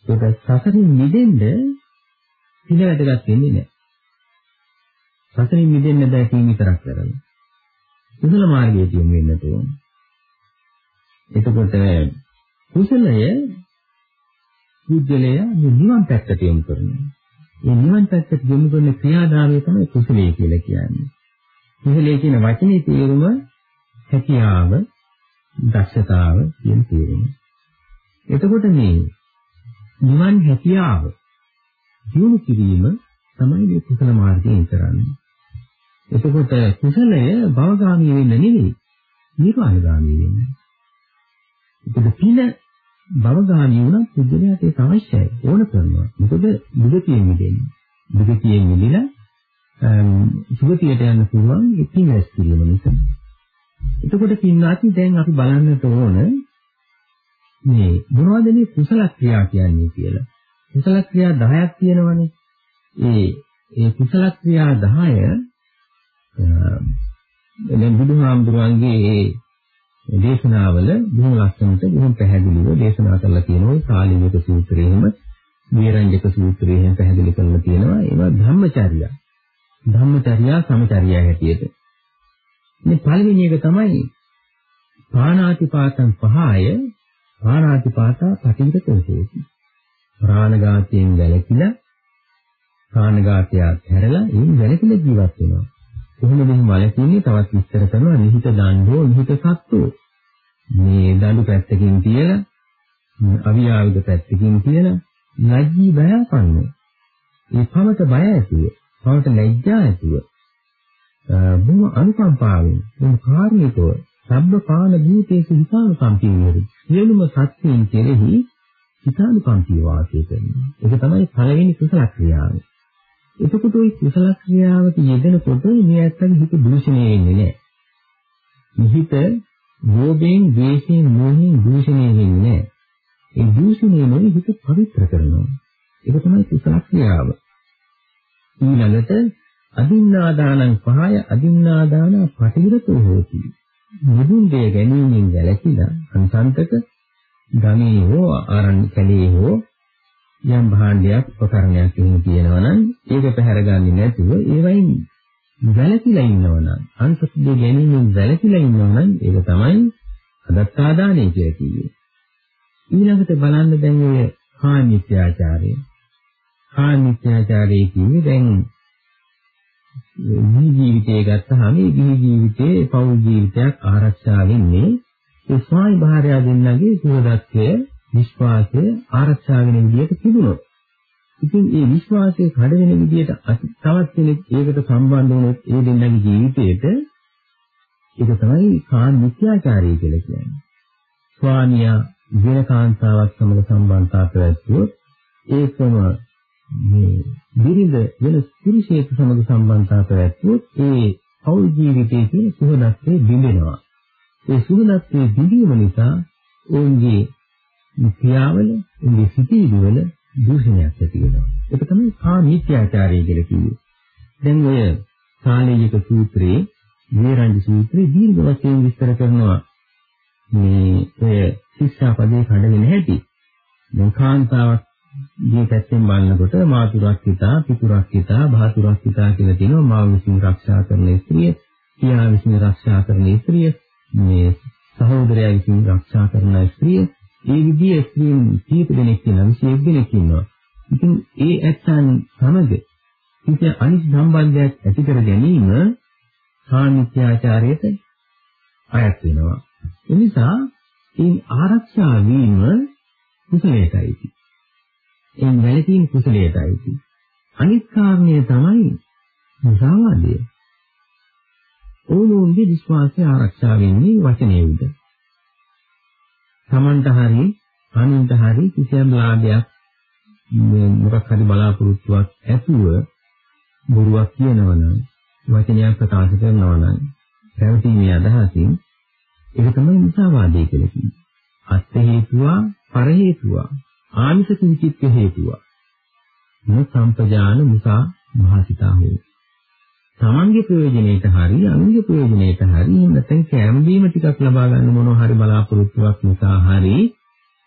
ඒක සසරින් මිදෙන්න පින වැදගත් වෙන්නේ නැහැ. සසරින් මිදෙන්න බෑ පින් විතරක් කරලා. කුසල මාර්ගයට යොමු වෙන්න ඕන. එතකොට කුසලය පුද්ගලයා නිවන් පැත්තට යොමු කරනවා. මේ නිවන් පැත්තට යොමු කරන ක්‍රියාදාමය තමයි කුසලයේ කියලා කියන්නේ. කුසලයේ කියන වචනේ තේරුම හැකියාව, දක්ෂතාව කියන තේරුම. එතකොට මේ නිවන් හැකියාව දියුණු කිරීම තමයි මේ කුසල මාර්ගයෙන් කරන්නේ. එතකොට කුසලය භවගාමී වෙන්න නෙවෙයි නිර්වාණගාමී වෙන්න. ඒකද පින භවගාමී වුණත් පුදුලයට ඒක අවශ්‍යයි ඕන කරනවා. මොකද දුගතියෙන් මිදෙන්නේ. දුගතියෙන් මිදලා සුගතියට යන්න පුළුවන් ඉතින් රැස් කිරීම නිසා. එතකොට පින්නාති දැන් අපි බලන්නට ඕන මේ මොනවද මේ කුසල ක්‍රියා කියන්නේ කියලා. කුසල ක්‍රියා 10ක් තියෙනවනේ. ඒ ඒ කුසල ක්‍රියා 10 දැන් බුදුහාමුදුරන්ගේ ඒ දේශනාවල බොහොම ලස්සනට බොහොම පැහැදිලිව දේශනා කරලා තියෙනවා. කාලීනික සූත්‍රයේම විරංජක සූත්‍රයේ එහෙම පැහැදිලි කරලා තියෙනවා. ඒවා ධම්මචර්යා. ධම්මචර්යා සමචර්යා හැටියට. මේ පළවෙනි එක තමයි පාණාතිපාතං පහය. පාණාතිපාතා පටිවිදකෝසේති ප්‍රාණඝාතයෙන් වැළකීලා ප්‍රාණඝාතය හැරලා එයින් වැළකීලා ජීවත් වෙනවා. කොහොමද මේ වලකින්නේ තවත් විස්තර කරනවා නිහිත දණ්ඩෝ නිහිත සත්ත්වෝ. මේ දඬු පැත්තකින් තියලා අවියාවිද පැත්තකින් තියලා ලැජ්ජී බයපන්න. ඒ පවට බය ඇතුව, පවට ලැජ්ජා ඇතුව බොහොම අනුකම්පාවෙන් මේ කාර්මිකව සබ්බ පාන භූතේසු හිතානුකම්පී වෙරි. සියලුම සත්‍යයන් කෙරෙහි හිතානුකම්පී වාසය කරනවා. ඒක තමයි පළවෙනි කුසල ක්‍රියාව. එතකොට ওই කුසල ක්‍රියාවක යෙදෙනකොට මේ ඇත්තට හිත දූෂණය වෙන්නේ නැහැ. හිත ලෝභයෙන්, ද්වේෂයෙන්, මෝහයෙන් දූෂණය වෙන්නේ නැහැ. ඒ දූෂණය නෙවෙයි හිත පවිත්‍ර කරනවා. ඒක තමයි කුසල ක්‍රියාව. ඊළඟට අදින්නාදානං පහය අදින්නාදාන පටිවිරතෝ හෝති. මුදුන් දෙය ගැනීමෙන් වැළකීලා අන්සන්තක ගමේ හෝ ආරණ්‍ය කැලේ හෝ යම් භාණ්ඩයක් උපකරණයක් එහෙම තියෙනවා නම් ඒක පැහැරගන්නේ නැතුව ඒවයින් වැළකීලා ඉන්නවනම් අන්තසුද්ධිය ගැනීමෙන් වැළකීලා ඉන්නවනම් ඒක තමයි අදත්තාදානය කියලා කියන්නේ. ඊළඟට බලන්න දැන් ඔය කාමිත්‍යාචාරය. කාමිත්‍යාචාරය කියන්නේ දැන් මේ ජීවිතය ගත්තාම මේ ගිහි ජීවිතයේ පෞල් ජීවිතයක් ආරක්ෂා වෙන්නේ ඒ ස්වාමි භාර්යාව දෙන්නගේ සුවදත්වය විශ්වාසය ආරක්ෂා වෙන විදිහට තිබුණොත්. ඉතින් මේ විශ්වාසය කඩ වෙන විදිහට තවත් කෙනෙක් ඒකට සම්බන්ධ වුණොත් ඒ දෙන්නගේ ජීවිතේට ඒක තමයි කාම මිත්‍යාචාරය කියලා කියන්නේ. ස්වාමියා වෙන කාන්තාවක් සමග සම්බන්ධතාව පැවැත්වුවොත් ඒකම මේ විරිඳ වෙන පුරුෂයෙක් සමග සම්බන්ධතාව පැවැත්වුවොත් ඒ පෞල් ජීවිතයේ තියෙන සුහදත්වයේ බිඳෙනවා. ඒ සුහදත්වයේ බිඳීම නිසා ඔවුන්ගේ ක්‍රියාවල, ඔවුන්ගේ සිතීවල දූෂණයක් ඇති වෙනවා. ඒක තමයි කාමීත්‍යාචාරය කියලා කියන්නේ. දැන් ඔය සාලේයක සූත්‍රයේ, වේරංජ සූත්‍රයේ දීර්ඝ වශයෙන් විස්තර කරනවා මේ ඔය ශික්ෂාපදේ කඩගෙන හැටි. දැන් කාන්තාවක් මේ පැත්තෙන් බලනකොට මාතුරක් හිතා, පිටුරක් හිතා, භාතුරක් හිතා කියලා තියෙනවා. මාව විසින් ආරක්ෂා කරන ස්ත්‍රිය, පියා විසින් ආරක්ෂා කරන ස්ත්‍රිය, මේ සහෝදරයා විසින් ආරක්ෂා කරන ස්ත්‍රිය, ඒ විදිහේ ස්ත්‍රීන් කීප දෙනෙක් ඉන්නවා, 21 දෙනෙක් ඉන්නවා. ඉතින් ඒ ඇත්තන් සමග කිසි අනිත් සම්බන්ධයක් ඇති කර ගැනීම සාමිත්‍යාචාරයට අයත් වෙනවා. ඒ නිසා මේ ආරක්ෂා වීම කුසලයටයි. ඒ වැළකීම් කුසලයටයි. අනිත් කාරණය තමයි මුසාවාදය. ඕනෝන්ගේ විශ්වාසය ආරක්ෂා වෙන්නේ වචනේ උද. Tamanට හරි අනුන්ට හරි කිසියම් ලාභයක් මොකක් හරි බලාපොරොත්තුවක් ඇතුව බොරුවක් කියනවනම් වචනයක් ප්‍රකාශ කරනවනම් පැවතීමේ අදහසින් ඒක තමයි මුසාවාදය කියලා කියන්නේ. අත් හේතුවා පර හේතුවා ආමිෂ කිංචිත් හේතුවා. මේ සම්පජාන මුසා භාසිතා හෝ. තමන්ගේ ප්‍රයෝජනෙට හරි අනුන්ගේ ප්‍රයෝජනෙට හරි එහෙම නැත්නම් කැම් දීම ටිකක් ලබා ගන්න මොනවා හරි බලාපොරොත්තුවක් නිසා හරි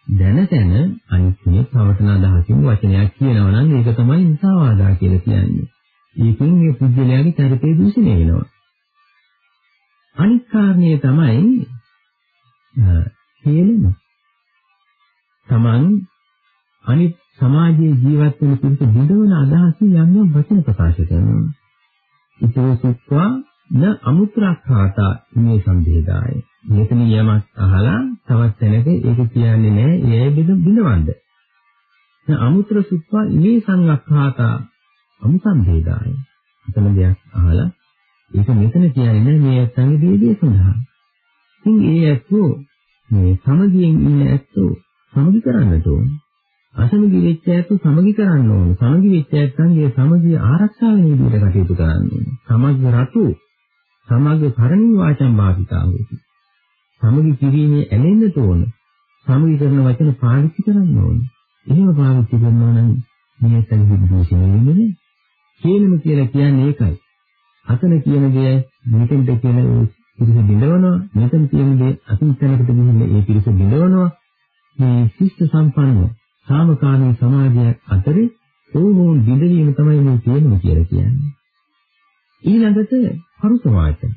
දැනතැන අනිත් කෙනෙක් පවතන අදහසින් වචනයක් කියනවා නම් ඒක තමයි මුසාවාදා කියලා කියන්නේ. ඒකෙන් මේ පුද්ගලයාගේ චරිතය දූෂණය වෙනවා. අනිත් කාරණය තමයි හේලම. Taman අනිත් සමාජයේ ජීවත් වෙන පිරිස බිඳවන අදහසින් යම් යම් වචන ප්‍රකාශ කරනවා. ඉතෝ සුත්වා න අමුත්‍රාඛාතා මේ සම්බේදාය. මෙතන යමක් අහලා තවත් තැනක ඒක කියන්නේ නැහැ ඒ බිඳ බිඳවන්න. න අමුත්‍ර සුත්වා මේ සංඝාඛාතා අමුසම්බේදාය. එතන දෙයක් අහලා ඒක මෙතන කියන්නේ නැහැ මේ ඇත්තන්ගේ දේදේ සඳහා. ඉතින් ඒ ඇත්තෝ මේ සමගියෙන් ඉන්න ඇත්තෝ සමගි කරන්නට ඕනේ. අසමගි වෙච්ච ඇත්තෝ සමගි කරන්න ඕනේ. සමගි වෙච්ච ඇත්තන්ගේ සමගිය ආරක්ෂා වෙන විදිහට කටයුතු කරන්න ඕනේ. සමග්ග රතු සමග්ග කරණී වාචම් භාවිතා වෙති. සමගි කිරීමේ ඇලෙන්නට ඕනේ. සමගි කරන වචන පාවිච්චි කරන්න ඕනේ. එහෙම පාවිච්චි කරනවා නම් මේ සංහිඳ දෝෂණය වෙන්නේ නැහැ. කියනම කියලා කියන්නේ ඒකයි. අතන කියන දේ මෙතෙන්ට කියන පිරිස බිඳවනවා මෙතන තියෙන දේ අතින් තැනකට ගිහින් ඒ පිරිස බිඳවනවා මේ ශිෂ්ට සම්පන්න සාමකාමී සමාජයක් අතරේ ඕනෝන් බිඳවීම තමයි මේ තියෙන්නේ කියලා කියන්නේ. ඊළඟට පරුස වාචන.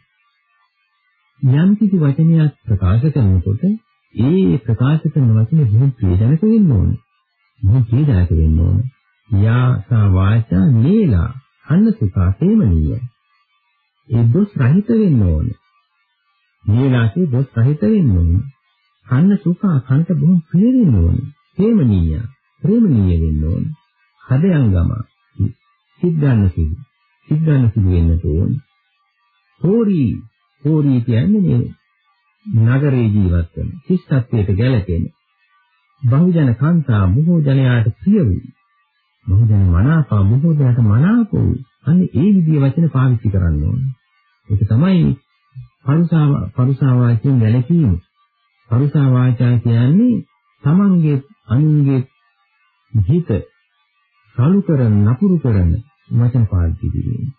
යම් කිසි වචනයක් ප්‍රකාශ කරනකොට ඒ ප්‍රකාශ කරන වචනේ බොහොම ප්‍රේජනක වෙන්න ඕනේ. බොහොම ප්‍රේජනක වෙන්න ඕනේ. යා සා වාචා නේලා අන්න සුඛා තේමනීය ඒ දොස් රහිත වෙන්න ඕනේ. මේලාසේ දොස් සහිත වෙන්න ඕනේ. කන්න සුඛා කන්ට බොහොම ප්‍රිය වෙන්න ඕනේ. ප්‍රේමණීය, ප්‍රේමණීය වෙන්න ඕනේ. හදයන්ගම සිද්ධාන්න සිදු. සිද්ධාන්න සිදු වෙන්න ඕනේ. හෝරි, හෝරි කියන්නේ මේ නගරේ ජීවත් වෙන, ශිෂ්ටත්වයට ගැලපෙන බහුජන කාන්තා බොහෝ ජනයාට ප්‍රිය වූ බහුජන මනාපා බොහෝ ජනයාට මනාප වූ අන්න ඒ විදිහේ වචන පාවිච්චි කරන්න ඕනේ. ඒක තමයි පරුසා පරුසා වාචයෙන් වැළකීම. පරුසා වාචා කියන්නේ තමන්ගේ අනුන්ගේ හිත සලු කරන නපුරු කරන වචන පාවිච්චි කිරීම.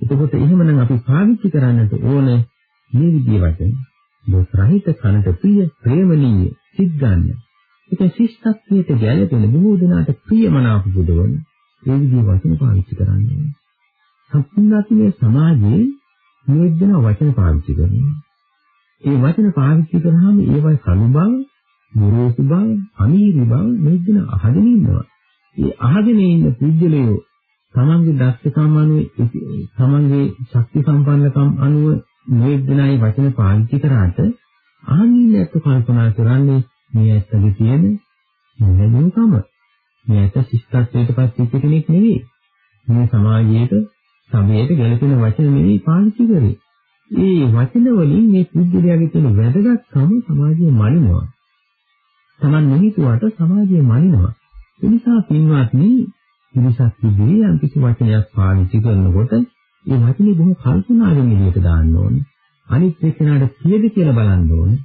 එතකොට එහෙමනම් අපි පාවිච්චි කරන්නට ඕන මේ විදිහේ වචන. දොස් රහිත කනට ප්‍රිය ප්‍රේමණීය සිත් ගන්න. ඒක ශිෂ්ටත්වයට ගැළපෙන බොහෝ දෙනාට ප්‍රියමනාප බුදවන ඒ විදිහේ වචන පාවිච්චි කරන්නේ. සම්පූර්ණ මේ සමාජයේ මේ දෙන වචන පාවිච්චි කරනවා. ඒ වචන පාවිච්චි කරාම ඒවයි කළු බව, මුරෝසු බව, අමීරි බව මේ දෙන අහගෙන ඉන්නවා. ඒ අහගෙන ඉන්න පුද්ගලයෝ තමන්ගේ දක්ෂකම් අනුව තමන්ගේ ශක්ති සම්පන්නකම් අනුව මේ දෙනයි වචන පාවිච්චි කරාට අහන්නේ ඇත්ත කල්පනා කරන්නේ මේ ඇත්තගේ තියෙන මොනවාදම මේ ඇත්ත ශිෂ්ටත්වයට පත් වෙච්ච කෙනෙක් නෙවෙයි. මේ සමාජයේට සමයට ගැලපෙන වචන නෙවෙයි පාවිච්චි කරේ. ඒ වචන වලින් මේ පුද්ගලයාගේ තියෙන වැදගත්කම සමාජයේ මනිනවා. Taman නොහිතුවට සමාජයේ මනිනවා ඒ නිසා පින්වත්නි මිනිසක් ඉදිරියේ යම් කිසි වචනයක් පාවිච්චි කරනකොට ඒ වචනේ බොහෝ කල්පනාවෙන් එළියට දාන්න ඕනේ අනිත් එක්කෙනාට පියද කියලා බලන්න ඕනේ.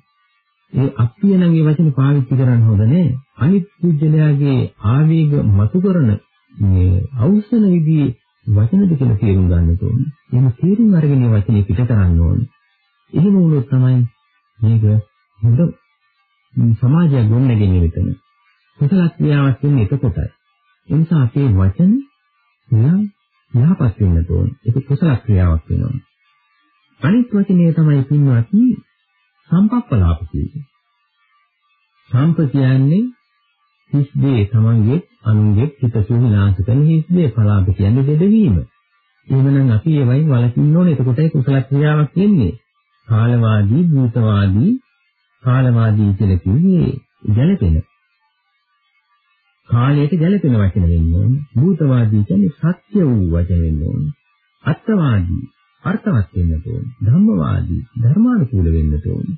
ඒ අප්පිය නම් ඒ වචනේ පාවිච්චි කරන්න හොඳ නෑ. අනිත් පුජ්‍යලයාගේ ආවේග මතු කරන මේ අවසන විදිහේ වචනද කියලා තේරුම් ගන්න ඕනේ. එහෙම තේරුම් අරගෙන මේ වචනේ පිට කරන්න ඕනේ. එහෙම වුණොත් තමයි මේක හොඳ සමාජයක් ගොඩනගෙන්නේ මෙතන. කුසල ක්‍රියාවක් වෙන්නේ එතකොටයි. ඒ නිසා අපේ වචන යහපත් වෙන්න ඕනේ. ඒක කුසල ක්‍රියාවක් වෙනවා. අනිත් වචනය තමයි පින්වත්නි සම්පප්පලාප කියන්නේ. සම්ප කියන්නේ හිස් දේ තමන්ගේ අනුන්ගේ හිතසු විනාශ කරන හිස් දේ පලාප කියන්නේ දෙදවීම. එහෙමනම් අපි ඒ වයින් වලකින්න ඕනේ. එතකොටයි කුසල ක්‍රියාවක් වෙන්නේ. කාලවාදී, භූතවාදී, කාලවාදී කියලා කිව්වේ ගැළපෙන. කාලයට ගැළපෙන වචන වෙන්න ඕනේ. භූතවාදී කියන්නේ සත්‍ය වූ වචන වෙන්න ඕනේ. අත්වාදී අර්ථවත් වෙන්න ඕනේ. ධම්මවාදී ධර්මානුකූල වෙන්න ඕනේ.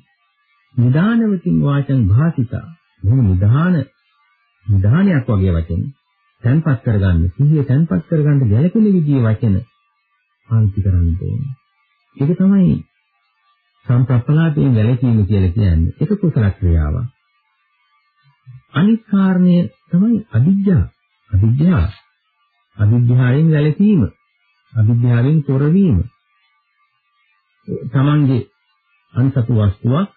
නිදානවකින් වාචං භාසිතා. මොන නිදාන නිදානයක් වගේ වචන. තැන්පත් කරගන්න, සිහිය තැන්පත් කරගන්න ගැළපෙන විදිහේ වචන පාවිච්චි කරන්න ඕනේ. ඒක තමයි සම්ප්‍රප්පලාපයෙන් වැළකීම කියලා කියන්නේ. ඒක කුසල ක්‍රියාවක්. අනිත් කාරණය තමයි අවිද්‍යාව. අවිද්‍යාව. අවිද්‍යාවෙන් වැළකීම. අවිද්‍යාවෙන් තොරවීම. තමන්ගේ අන්සතු වස්තුවක්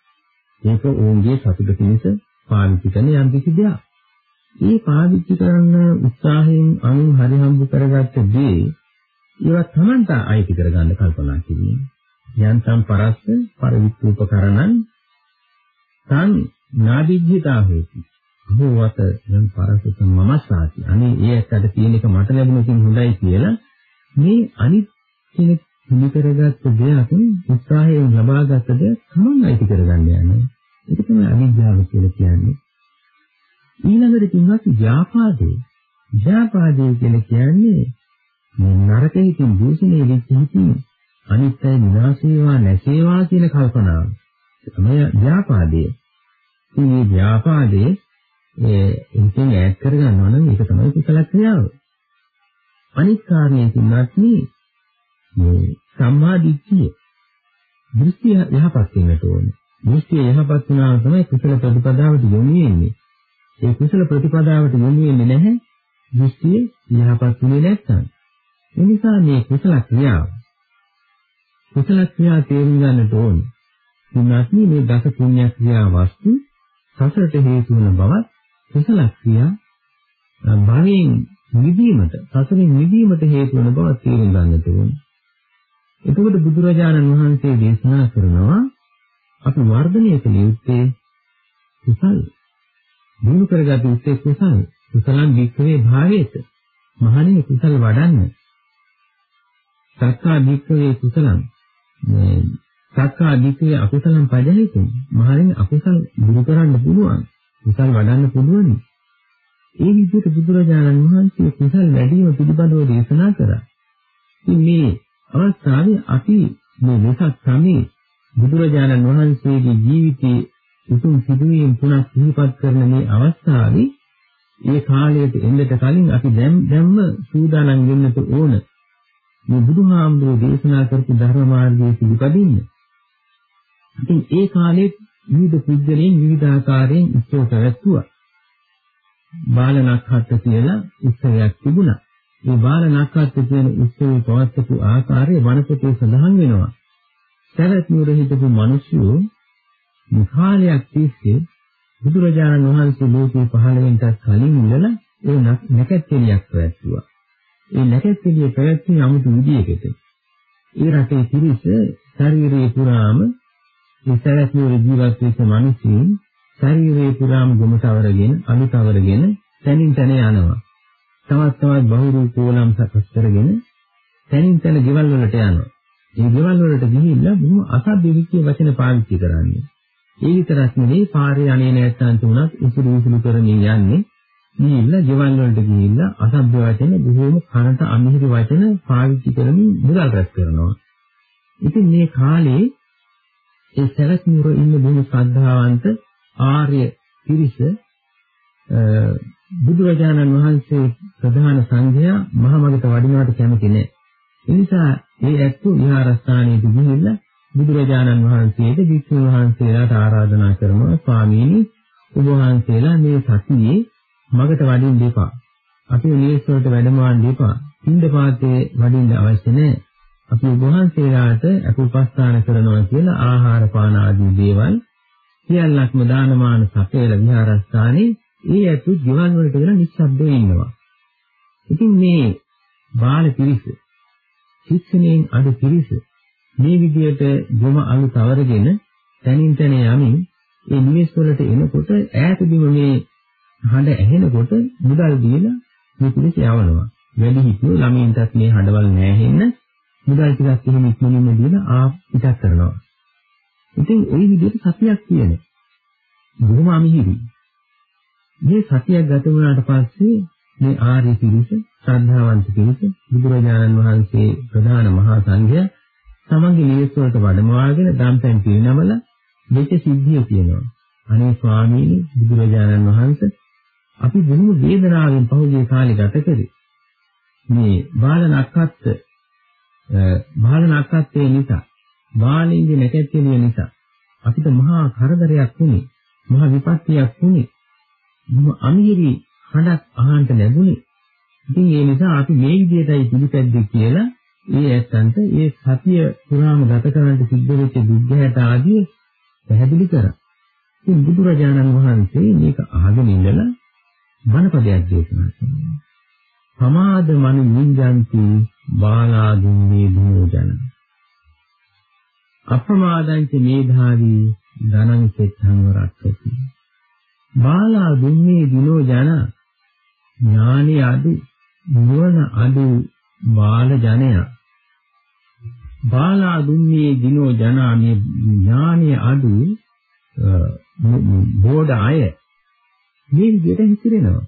ඒක ඕන්ගේ සතුට පිණිස පාවිච්චි කරන යම් කිසි දෙයක්. මේ පාවිච්චි කරන උත්සාහයෙන් අනුන් හරි හම්බ කරගත්ත දේ ඒවා තමන්ට අයිති කරගන්න කල්පනා කිරීම. යන්තම් පරස්ස පරිවිත්ූපකරණං තං නාදිජ්ජිතා හේති. බොහෝවත යම් පරසත මමසාති. අනේ ඒ ඇත්තට තියෙන එක මට ලැබුණකින් හොඳයි කියලා මේ අනිත් කෙනෙක් හිමි කරගත්ත දෙයක් උත්සාහයෙන් ලබාගත් දෙයක් තමන් අයිති කරගන්න යනවා. ඒක තමයි අවිද්‍යාව කියලා කියන්නේ. ඊළඟට කිව්වත් ව්‍යාපාදේ. ව්‍යාපාදේ කියලා කියන්නේ මේ නරකයෙන් දූෂණය වෙච්ච හිතින් අනිත්‍ය විනාශ වේවා නැසේවා කියන කල්පනාව. තමයි ව්‍යාපාදේ. මේ ව්‍යාපාදේ ඒ ඉතින් ඈඩ් කරගන්නවා නම් ඒක තමයි කුසල ක්‍රියාව. අනිත් කාරණේ තුනක් මේ සම්මා දිට්ඨිය දෘෂ්ටිය යහපත් වෙන්නට ඕනේ. දෘෂ්ටිය යහපත් වුණාම තමයි කුසල ප්‍රතිපදාවට යොමු වෙන්නේ. ඒ කුසල ප්‍රතිපදාවට යොමු වෙන්නේ නැහැ දෘෂ්ටිය යහපත් වෙන්නේ නැත්නම්. ඒ නිසා මේ කුසල ක්‍රියාව කුසල ක්‍රියා තේරුම් ගන්නට ඕනේ. තුනක්නි මේ දස පුණ්‍ය ක්‍රියා වස්තු සසරට හේතු වන බවත් කුසල ක්‍රියා භවයෙන් නිදීමට සසරින් නිදීමට හේතු වන බව තේරුම් ගන්නට ඕනේ. එතකොට බුදුරජාණන් වහන්සේ දේශනා කරනවා අපි වර්ධනය කළ යුත්තේ කුසල්. දිනු කරගත යුත්තේ කුසල්. කුසලං වික්‍රේ භාවේත. මහණෙනි කුසල් වඩන්න. සක්කා වික්‍රේ කුසලං. මේ සක්කා වික්‍රේ අකුසලං පජහිතුම්. මහණෙනි අකුසල් දුරු කරන්න පුළුවන්. කුසල් වඩන්න පුළුවන්. ඒ විදිහට බුදුරජාණන් වහන්සේ කුසල් වැඩිම පිළිබඳව දේශනා කරා. ඉතින් මේ අවස්ථාවේ අපි මේ වෙසක් සමේ බුදුරජාණන් වහන්සේගේ ජීවිතයේ උතුම් සිදුවීම් තුනක් සිහිපත් කරන මේ අවස්ථාවේ ඒ කාලයට එන්නට කලින් අපි දැන් දැම්ම සූදානම් වෙන්නට ඕන මේ බුදුහාමුදුරේ දේශනා කරපු ධර්ම මාර්ගයේ පිළිපදින්න. ඉතින් ඒ කාලේ විවිධ පුද්ගලයන් විවිධ ආකාරයෙන් උත්සව පැවැත්වුවා. බාලනක්හත් කියලා උත්සවයක් තිබුණා. මේ බාල නක්කත් කියන උත්සවය පවත්වපු ආකාරය වනපොතේ සඳහන් වෙනවා. සරත් නුවර හිටපු මිනිස්සු මුඛාලයක් තිස්සේ බුදුරජාණන් වහන්සේ ලෝකේ පහළ වෙන්නත් කලින් ඉඳලා ඒ නැකැත්තෙලියක් පැවැත්තුවා. ඒ නැකැත්තෙලිය පැවැත්වුවේ 아무තු විදියකට. ඒ රටේ පිරිස ශරීරයේ පුරාම ඒ සැලැස්නුවර ජීවත් වෙච්ච මිනිසුන් ශරීරයේ පුරාම ගොමතවරගෙන අලුතවරගෙන තනින් තන යනවා. තවත් තවත් බහුරු කෝලම් සකස් කරගෙන තනින් තන ගෙවල් වලට යනවා. ඒ ගෙවල් වලට ගිහිල්ලා බොහොම අසභ්‍ය විචේ වචන පාවිච්චි කරන්නේ. ඒ විතරක් නෙවෙයි පාරේ අනේ නැත්තන් තුනක් උසුළු උසුළු කරමින් යන්නේ. ගිහිල්ලා ගෙවල් වලට ගිහිල්ලා අසභ්‍ය වචන බොහොම කනට අමිහිරි වචන පාවිච්චි කරමින් මුදල් රැස් කරනවා. ඉතින් මේ කාලේ ඒ සරත් නුර ඉන්න බොහොම ශ්‍රද්ධාවන්ත ආර්ය පිරිස බුදුරජාණන් වහන්සේ ප්‍රධාන සංඝයා මහමගට වඩිනවට කැමති නැහැ. ඒ නිසා ඒ ඇත්තෝ විහාරස්ථානයේ ගිහිල්ලා බුදුරජාණන් වහන්සේට වික්ෂුන් වහන්සේලාට ආරාධනා කරනවා ස්වාමීනි ඔබ වහන්සේලා මේ සතියේ මගට වඩින්න දෙපා. අපි නිවෙස් වලට වැඩමවන්න දෙපා. පින්ඳ පාතේ වඩින්න අවශ්‍ය නැහැ. අපි ඔබ වහන්සේලාට අපුපස්ථාන කරනවා කියලා ආහාර පාන ආදී දේවල් සියල්ලක්ම දානමාන සපේල විහාරස්ථානයේ ඒ ඇතු ජීවන් වලට වෙන නිශ්ශබ්දව ඉන්නවා. ඉතින් මේ බාල පිරිස ශික්ෂණයෙන් අඩු පිරිස මේ විදිහට ගොම අලු තවරගෙන තනින් තන යමින් ඒ නිවෙස් වලට එනකොට ඈතදීම මේ හඬ ඇහෙනකොට මුදල් දීලා මේ පිරිස යවනවා. වැඩි හිටියෝ ළමයින්ටත් මේ හඬවල් නැහැ මුදල් ටිකක් එහෙම ඉක්මනින්ම දීලා ආ පිටත් කරනවා. ඉතින් ওই විදිහට සතියක් කියන්නේ. බොහොම අමිහිරි. මේ සතියක් ගත වුණාට පස්සේ මේ ආර්ය පිරිස, ශ්‍රද්ධාවන්ත පිරිස, බුදුරජාණන් වහන්සේ ප්‍රධාන මහා සංඝයා තමන්ගේ නිවෙස් වලට වැඩමවාගෙන දම්පැන් පිරිනමල දෙක සිද්ධිය කියනවා. අනේ ස්වාමීනි බුදුරජාණන් වහන්සේ අපි බොහොම වේදනාවෙන් පහුගිය කාලේ ගත කරේ. මේ බාලනක්කත් බාලනක්කත්තේ නිසා බාලින්ගේ නැකැත්තේ නිසා අපිට මහා කරදරයක් වුණේ. මහා විපත්තියක් වුණේ. මම අමිහිරි හඬක් අහන්න ලැබුණේ. ඉතින් ඒ නිසා අපි මේ විදිහටයි පිළිපැද්දේ කියලා ඒ ඇත්තන්ට ඒ සතිය පුරාම ගත කරන්න සිද්ධ වෙච්ච දුක්ඛයට ආදී පැහැදිලි කරා. ඉතින් බුදුරජාණන් වහන්සේ මේක අහගෙන ඉඳලා බණපදයක් දේශනා කළා. සමාද මනු නිඤ්ජන්ති බාලාදුන්නේ දුනෝජන. අප්‍රමාදංච මේධාවී ධනං සෙත්තං රක්කති. බාලා දුන්නේ දිනෝ ජන ඥානෙ අඩු නුවණ අඩු බාල ජනයා බාලා දුන්නේ දිනෝ ජනා මේ ඥානෙ අඩු බෝඩ අය මේ විදිහට හිතිරෙනවා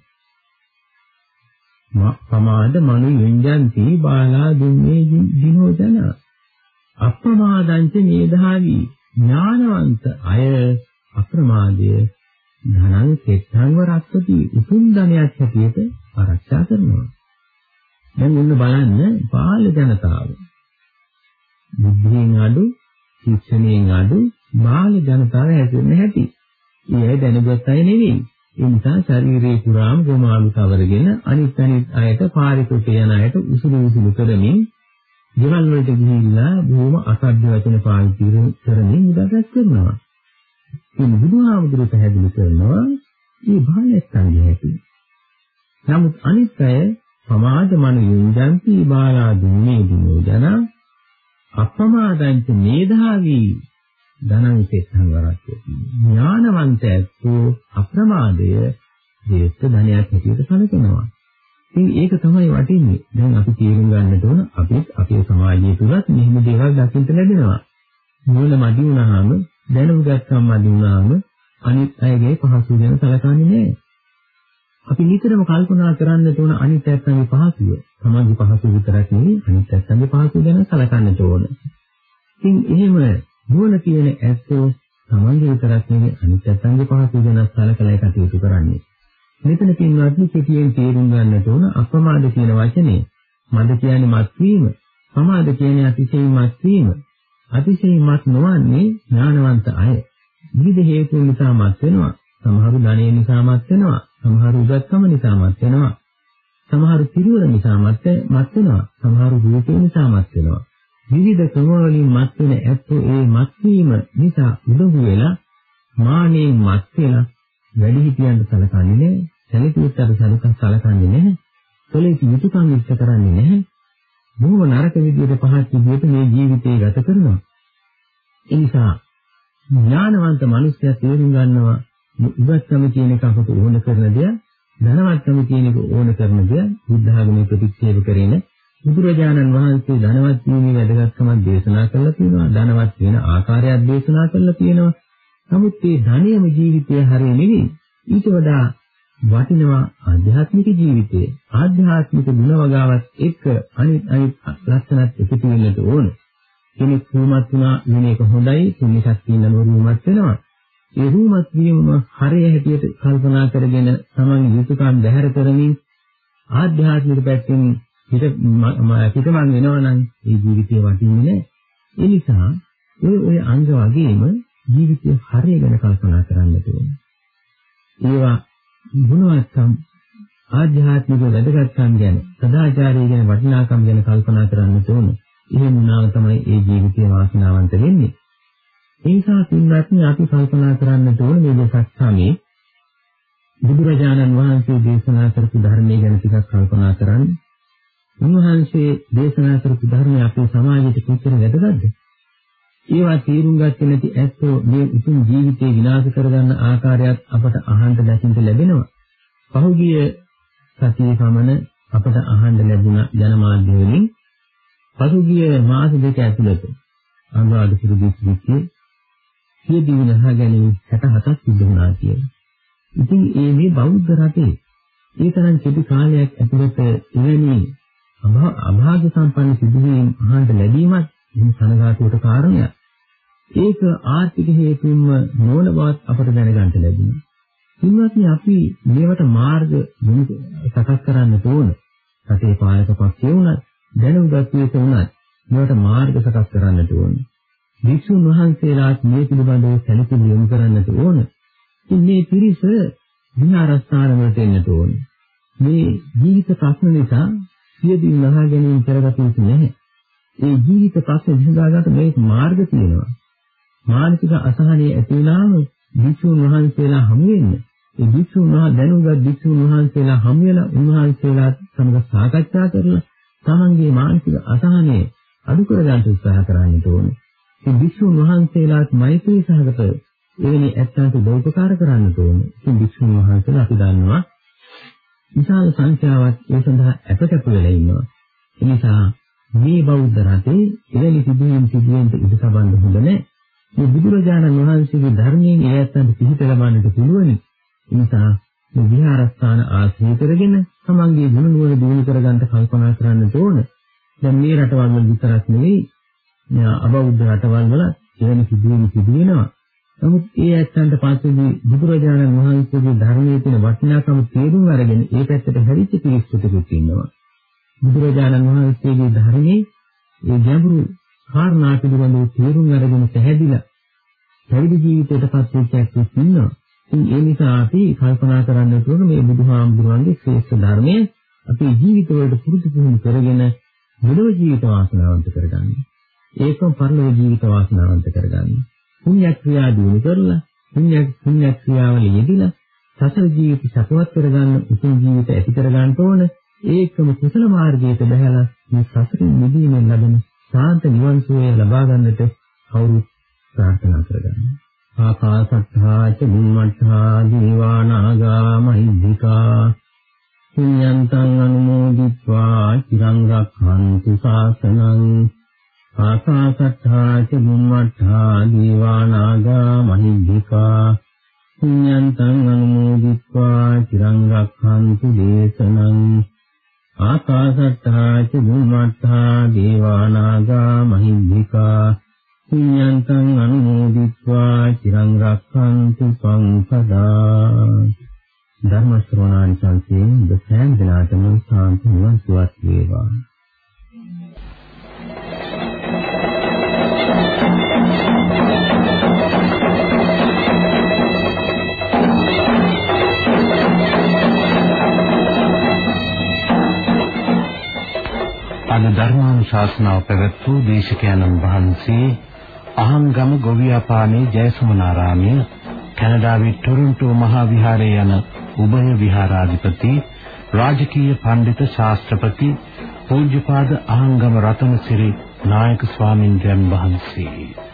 පමාද මනු යුඤ්ජන්ති බාලා දුන්නේ දිනෝ ජනා අප්‍රමාදංච මේධාවි ඥානවන්ත අය අප්‍රමාදය ධනං සෙත්තංව රක්කති උතුම් ධනයක් හැටියට ආරක්ෂා කරනවා. දැන් ඔන්න බලන්න බාල ජනතාව. බුද්ධියෙන් අඩු, ශික්ෂණයෙන් අඩු බාල ජනතාව හැදෙන්න හැටි. ඒ දැනගත් අය නෙවෙයි. ඒ නිසා ශරීරයේ පුරාම ගොමාලු කවරගෙන අනිත් අනිත් අයට පාරිකුට යන අයට උසුළු උසුළු කරමින් ජීවල් වලට ගිහිල්ලා බොහොම අසභ්‍ය වචන පාවිච්චි කරමින් උදව් කරනවා. මේ බුදුහාමුදුරු පැහැදිලි කරනවා මේ බාලයන්ගේ හැටි. නමුත් අනිත් අය සමාජ මන යොන්ජන්ති බාලා දුන්නේ දිනෝ ජන අප්‍රමාදංච මේධාවි ධනං සෙත්තං වරක්කති. ඥානවන්තයෝ අප්‍රමාදය ජේෂ්ඨ ධනයක් හැටියට සැලකෙනවා. ඉතින් ඒක තමයි වටින්නේ. දැන් අපි තේරුම් ගන්නට ඕන අපිත් අපේ සමාජය තුලත් මෙහෙම දේවල් දකින්න ලැබෙනවා. මූල මදි වුණාම දැනුම් ගත්තම මදි වුණාම අනිත් අයගේ පහසු ගැන සැලකන්නේ නැහැ. අපි නිතරම කල්පනා කරන්න ඕන අනිත් පැත්තගේ පහසුව. තමන්ගේ පහසුව විතරක් නෙවෙයි අනිත් පැත්තගේ පහසුව ගැන සැලකන්න ඕන. ඉතින් එහෙම නුවණ කියන ඇත්තෝ තමන්ගේ විතරක් නෙවෙයි අනිත් පැත්තගේ පහසුව ගැන සැලකලා කටයුතු කරන්නේ. මෙතන පින්වත්නි කෙටියෙන් තේරුම් ගන්නට ඕන අප්‍රමාද කියන වචනේ මද කියන්නේ මත් වීම, ප්‍රමාද කියන්නේ අතිශයින් මත් වීම. අතිශයින්මත් නොවන්නේ ඥානවන්ත අය. විවිධ හේතුන් නිසා මත් වෙනවා. සමහරු ධනෙ නිසා මත් වෙනවා. සමහරු උගත්කම නිසා මත් වෙනවා. සමහරු පිරිවර නිසා මත් වෙනවා. සමහරු රූපේ නිසා මත් වෙනවා. විවිධ ක්‍රම වලින් මත් වෙන ඇත්තෝ ඒ මත් වීම නිසා උදව් වෙලා මානෙන් මත් වෙලා වැඩිහිටියන්ට සලකන්නේ නැහැ. සැලකුවටට සලකන්නේ නැහැ. කලේ යුතුයකම් ඉෂ්ට කරන්නේ නැහැ. බොහෝ නරක විදියට පහත් විදියට මේ ජීවිතේ ගත කරනවා. ඒ නිසා ඥානවන්ත මිනිස්සයා තේරුම් ගන්නවා ඉවත්කම කියන එක අපට ඕන කරන දෙයක්, ධනවත්කම කියන එක ඕන කරන දෙයක්, බුද්ධ ආගමේ ප්‍රතික්ෂේප කරගෙන බුදුරජාණන් වහන්සේ ධනවත් වීමේ වැදගත්කමක් දේශනා කළා තියෙනවා. ධනවත් වෙන ආකාරයක් දේශනා කළා තියෙනවා. නමුත් මේ ධනියම ජීවිතය හරිය නෙවෙයි. ඊට වඩා වටිනවා ආධ්‍යාත්මික ජීවිතයේ ආධ්‍යාත්මික ගුණ වගාවත් එක්ක අනිත් අනිත් ලක්ෂණත් එකතු වෙන්නට ඕන. කෙනෙක් රූමත් වුණා වෙන එක හොඳයි, පුණ්‍ය ශක්තිය නම රූමත් වෙනවා. ඒ රූමත් වීමම හරය හැටියට කල්පනා කරගෙන තමන් යුතුයකම් බැහැර කරමින් ආධ්‍යාත්මික පැත්තෙන් පිට පිටමන් වෙනවා නම් ඒ ජීවිතේ වටින්නේ නැහැ. ඒ නිසා ඔය ඔය අංග වගේම ජීවිතයේ හරය ගැන කල්පනා කරන්නට ඕනේ. ඒවා ගුණවත්කම් ආධ්‍යාත්මික වැදගත්කම් ගැන සදාචාරය ගැන වටිනාකම් ගැන කල්පනා කරන්න ඕන. එහෙම වුණාම තමයි ඒ ජීවිතය වාසනාවන්ත වෙන්නේ. ඒ නිසා පින්වත්නි අපි කල්පනා කරන්න ඕන මේ දෙසක් සමේ බුදුරජාණන් වහන්සේ දේශනා කරපු ධර්මයේ ගැන ටිකක් කල්පනා කරන්න. උන්වහන්සේ දේශනා කරපු ධර්මය අපේ සමාජයට කොච්චර වැදගත්ද? ඒවා තේරුම් ගත්තේ නැති ඇත්තෝ මේ උතුම් ජීවිතේ විනාශ කරගන්න ආකාරයක් අපට අහන්න දැකින්ට ලැබෙනවා. පහුගිය සතියේ පමණ අපට අහන්න ලැබුණ ජනමාධ්‍ය වලින් පසුගිය මාස දෙක ඇතුළත අනුරාධපුර දිස්ත්‍රික්කයේ සිය දිවිනහා ගැනීම 67ක් සිදු වුණා කියලා. ඉතින් ඒ මේ බෞද්ධ රටේ ඒ තරම් කෙටි කාලයක් ඇතුළත එවැනි අභාග්‍ය සම්පන්න සිදුවීම් අහන්න ලැබීමත් මේ සනගාටුවට කාරණයක්. ඒක ආර්ථික හේතුන්ම නොවන බවත් අපට දැනගන්න ලැබුණා. ඉන්නත්නි අපි මේවට මාර්ග සකස් කරන්න ඕන. රටේ පාලක පක්ෂය වුණත් දැනුගත්විත වුණත් මේවට මාර්ග සකස් කරන්නට ඕන. වික්ෂුන් වහන්සේලාත් මේ පිළිබඳව සැලකිලි යොමු කරන්නට ඕන. ඉතින් මේ පිරිස විහාරස්ථාන වලට එන්නට ඕන. මේ ජීවිත ප්‍රශ්න නිසා සියදින් නහා ගැනීම කරගත යුතු නැහැ. ඒ ජීවිත ප්‍රශ්න විසඳාගන්න මේ මාර්ග තියෙනවා. මානසික අසහනය ඇති වුණාම භික්ෂුන් වහන්සේලා හමු වෙන්න. ඒ භික්ෂුන් වහන්සේ දැනුගත් භික්ෂුන් වහන්සේලා හමු වෙලා උන්වහන්සේලා සමග සාකච්ඡා කරලා තමන්ගේ මානසික අසහනය අඩු කරගන්න උත්සාහ කරන්න ඕනේ. ඒ භික්ෂුන් වහන්සේලාත් මෛත්‍රී සහගත එවැනි ඇත්තන්ට උපකාර කරන්න ඕනේ. ඉතින් භික්ෂුන් වහන්සේලා අපි දන්නවා විශාල සංඛ්‍යාවක් ඒ සඳහා අපකප්ප වෙලා ඉන්නවා. ඒ නිසා මේ බෞද්ධ රටේ එවැනි සිදුවීම් සිදුවෙන්න ඉඩ සබඳ හොඳ නැහැ. මේ බුදුරජාණන් වහන්සේගේ ධර්මයෙන් එයත්න්ට පිහිට ලබන්නට පුළුවන්. ඒ නිසා මේ විහාරස්ථාන ආශ්‍රය කරගෙන තමන්ගේ ගුණ නුවණ දිනු කරගන්න කල්පනා කරන්න ඕන. දැන් මේ රටවල් වල විතරක් නෙවෙයි අබෞද්ධ රටවල් වල එවැනි සිදුවීම් සිදු වෙනවා. නමුත් ඒ ඇත්තන්ට පස්සේදී බුදුරජාණන් වහන්සේගේ ධර්මයේ තියෙන වටිනාකම තේරුම් අරගෙන ඒ පැත්තට හැරිච්ච පිරිසුදුකුත් ඉන්නවා. බුදුරජාණන් වහන්සේගේ ධර්මයේ ඒ ගැඹුරු කාරණා පිළිබඳව තේරුම් අරගෙන පැහැදිලා පැවිදි ජීවිතයට පත් වෙච්ච එක්ක ඉන්නවා. ඉතින් ඒ නිසා අපි කල්පනා කරන්න ඕන මේ බුදුහාමුදුරන්ගේ ශ්‍රේෂ්ඨ ධර්මය අපේ ජීවිතවලට පුරුදු පුහුණු කරගෙන මෙලොව ජීවිත වාසනාවන්ත කරගන්න. ඒකම පරලොව ජීවිත වාසනාවන්ත කරගන්න. පුණ්‍ය ක්‍රියා දිනු කරලා පුණ්‍ය පුණ්‍ය ක්‍රියාවල යෙදিলা සසර ජීවිත සතුටවත් කරගන්න උතුම් ජීවිත ඇති කරගන්න ඕන. ඒකම කුසල මාර්ගයට බහැලා මේ සසරින් මිදීමෙන් ලබන සාන්ත නිවන් සුවය ලබා ගන්නට කවුරුත් ප්‍රාර්ථනා කරගන්නවා? ආකාසත්තා ච බුම්මත්තා දීවානාගා මහිද්దికා පුඤ්ඤන්තං අනුමෝදිत्वा චිරං රක්ඛන්තු ශාසනං ආකාසත්තා ච බුම්මත්තා දීවානාගා මහිද්దికා පුඤ්ඤන්තං අනුමෝදිत्वा චිරං රක්ඛන්තු දේශනං ආකාසත්තා ච බුම්මත්තා දේවානාගා මහිද්దికා පුඤ්ඤන්තං අනුමෝදිत्वा චිරං රක්ඛන්තු සංසදා ධර්ම ශ්‍රවණාන් සංසයෙන් දසයන් දනාතම සාන්ති නිවන් සුවත් වේවා. අද ධර්මානුශාසනාව පැවැත් වූ දේශකයන්න් වහන්සේ අහංගම ගොවියාපානේ ජයසුමනාරාමයේ කැනඩාවේ ටොරොන්ටෝ මහා විහාරයේ යන උභය විහාරාධිපති රාජකීය පඬිත ශාස්ත්‍රපති පූජ්‍යපාද අහංගම රතනසිරි නායක ස්වාමින්ද්‍රයන් වහන්සේ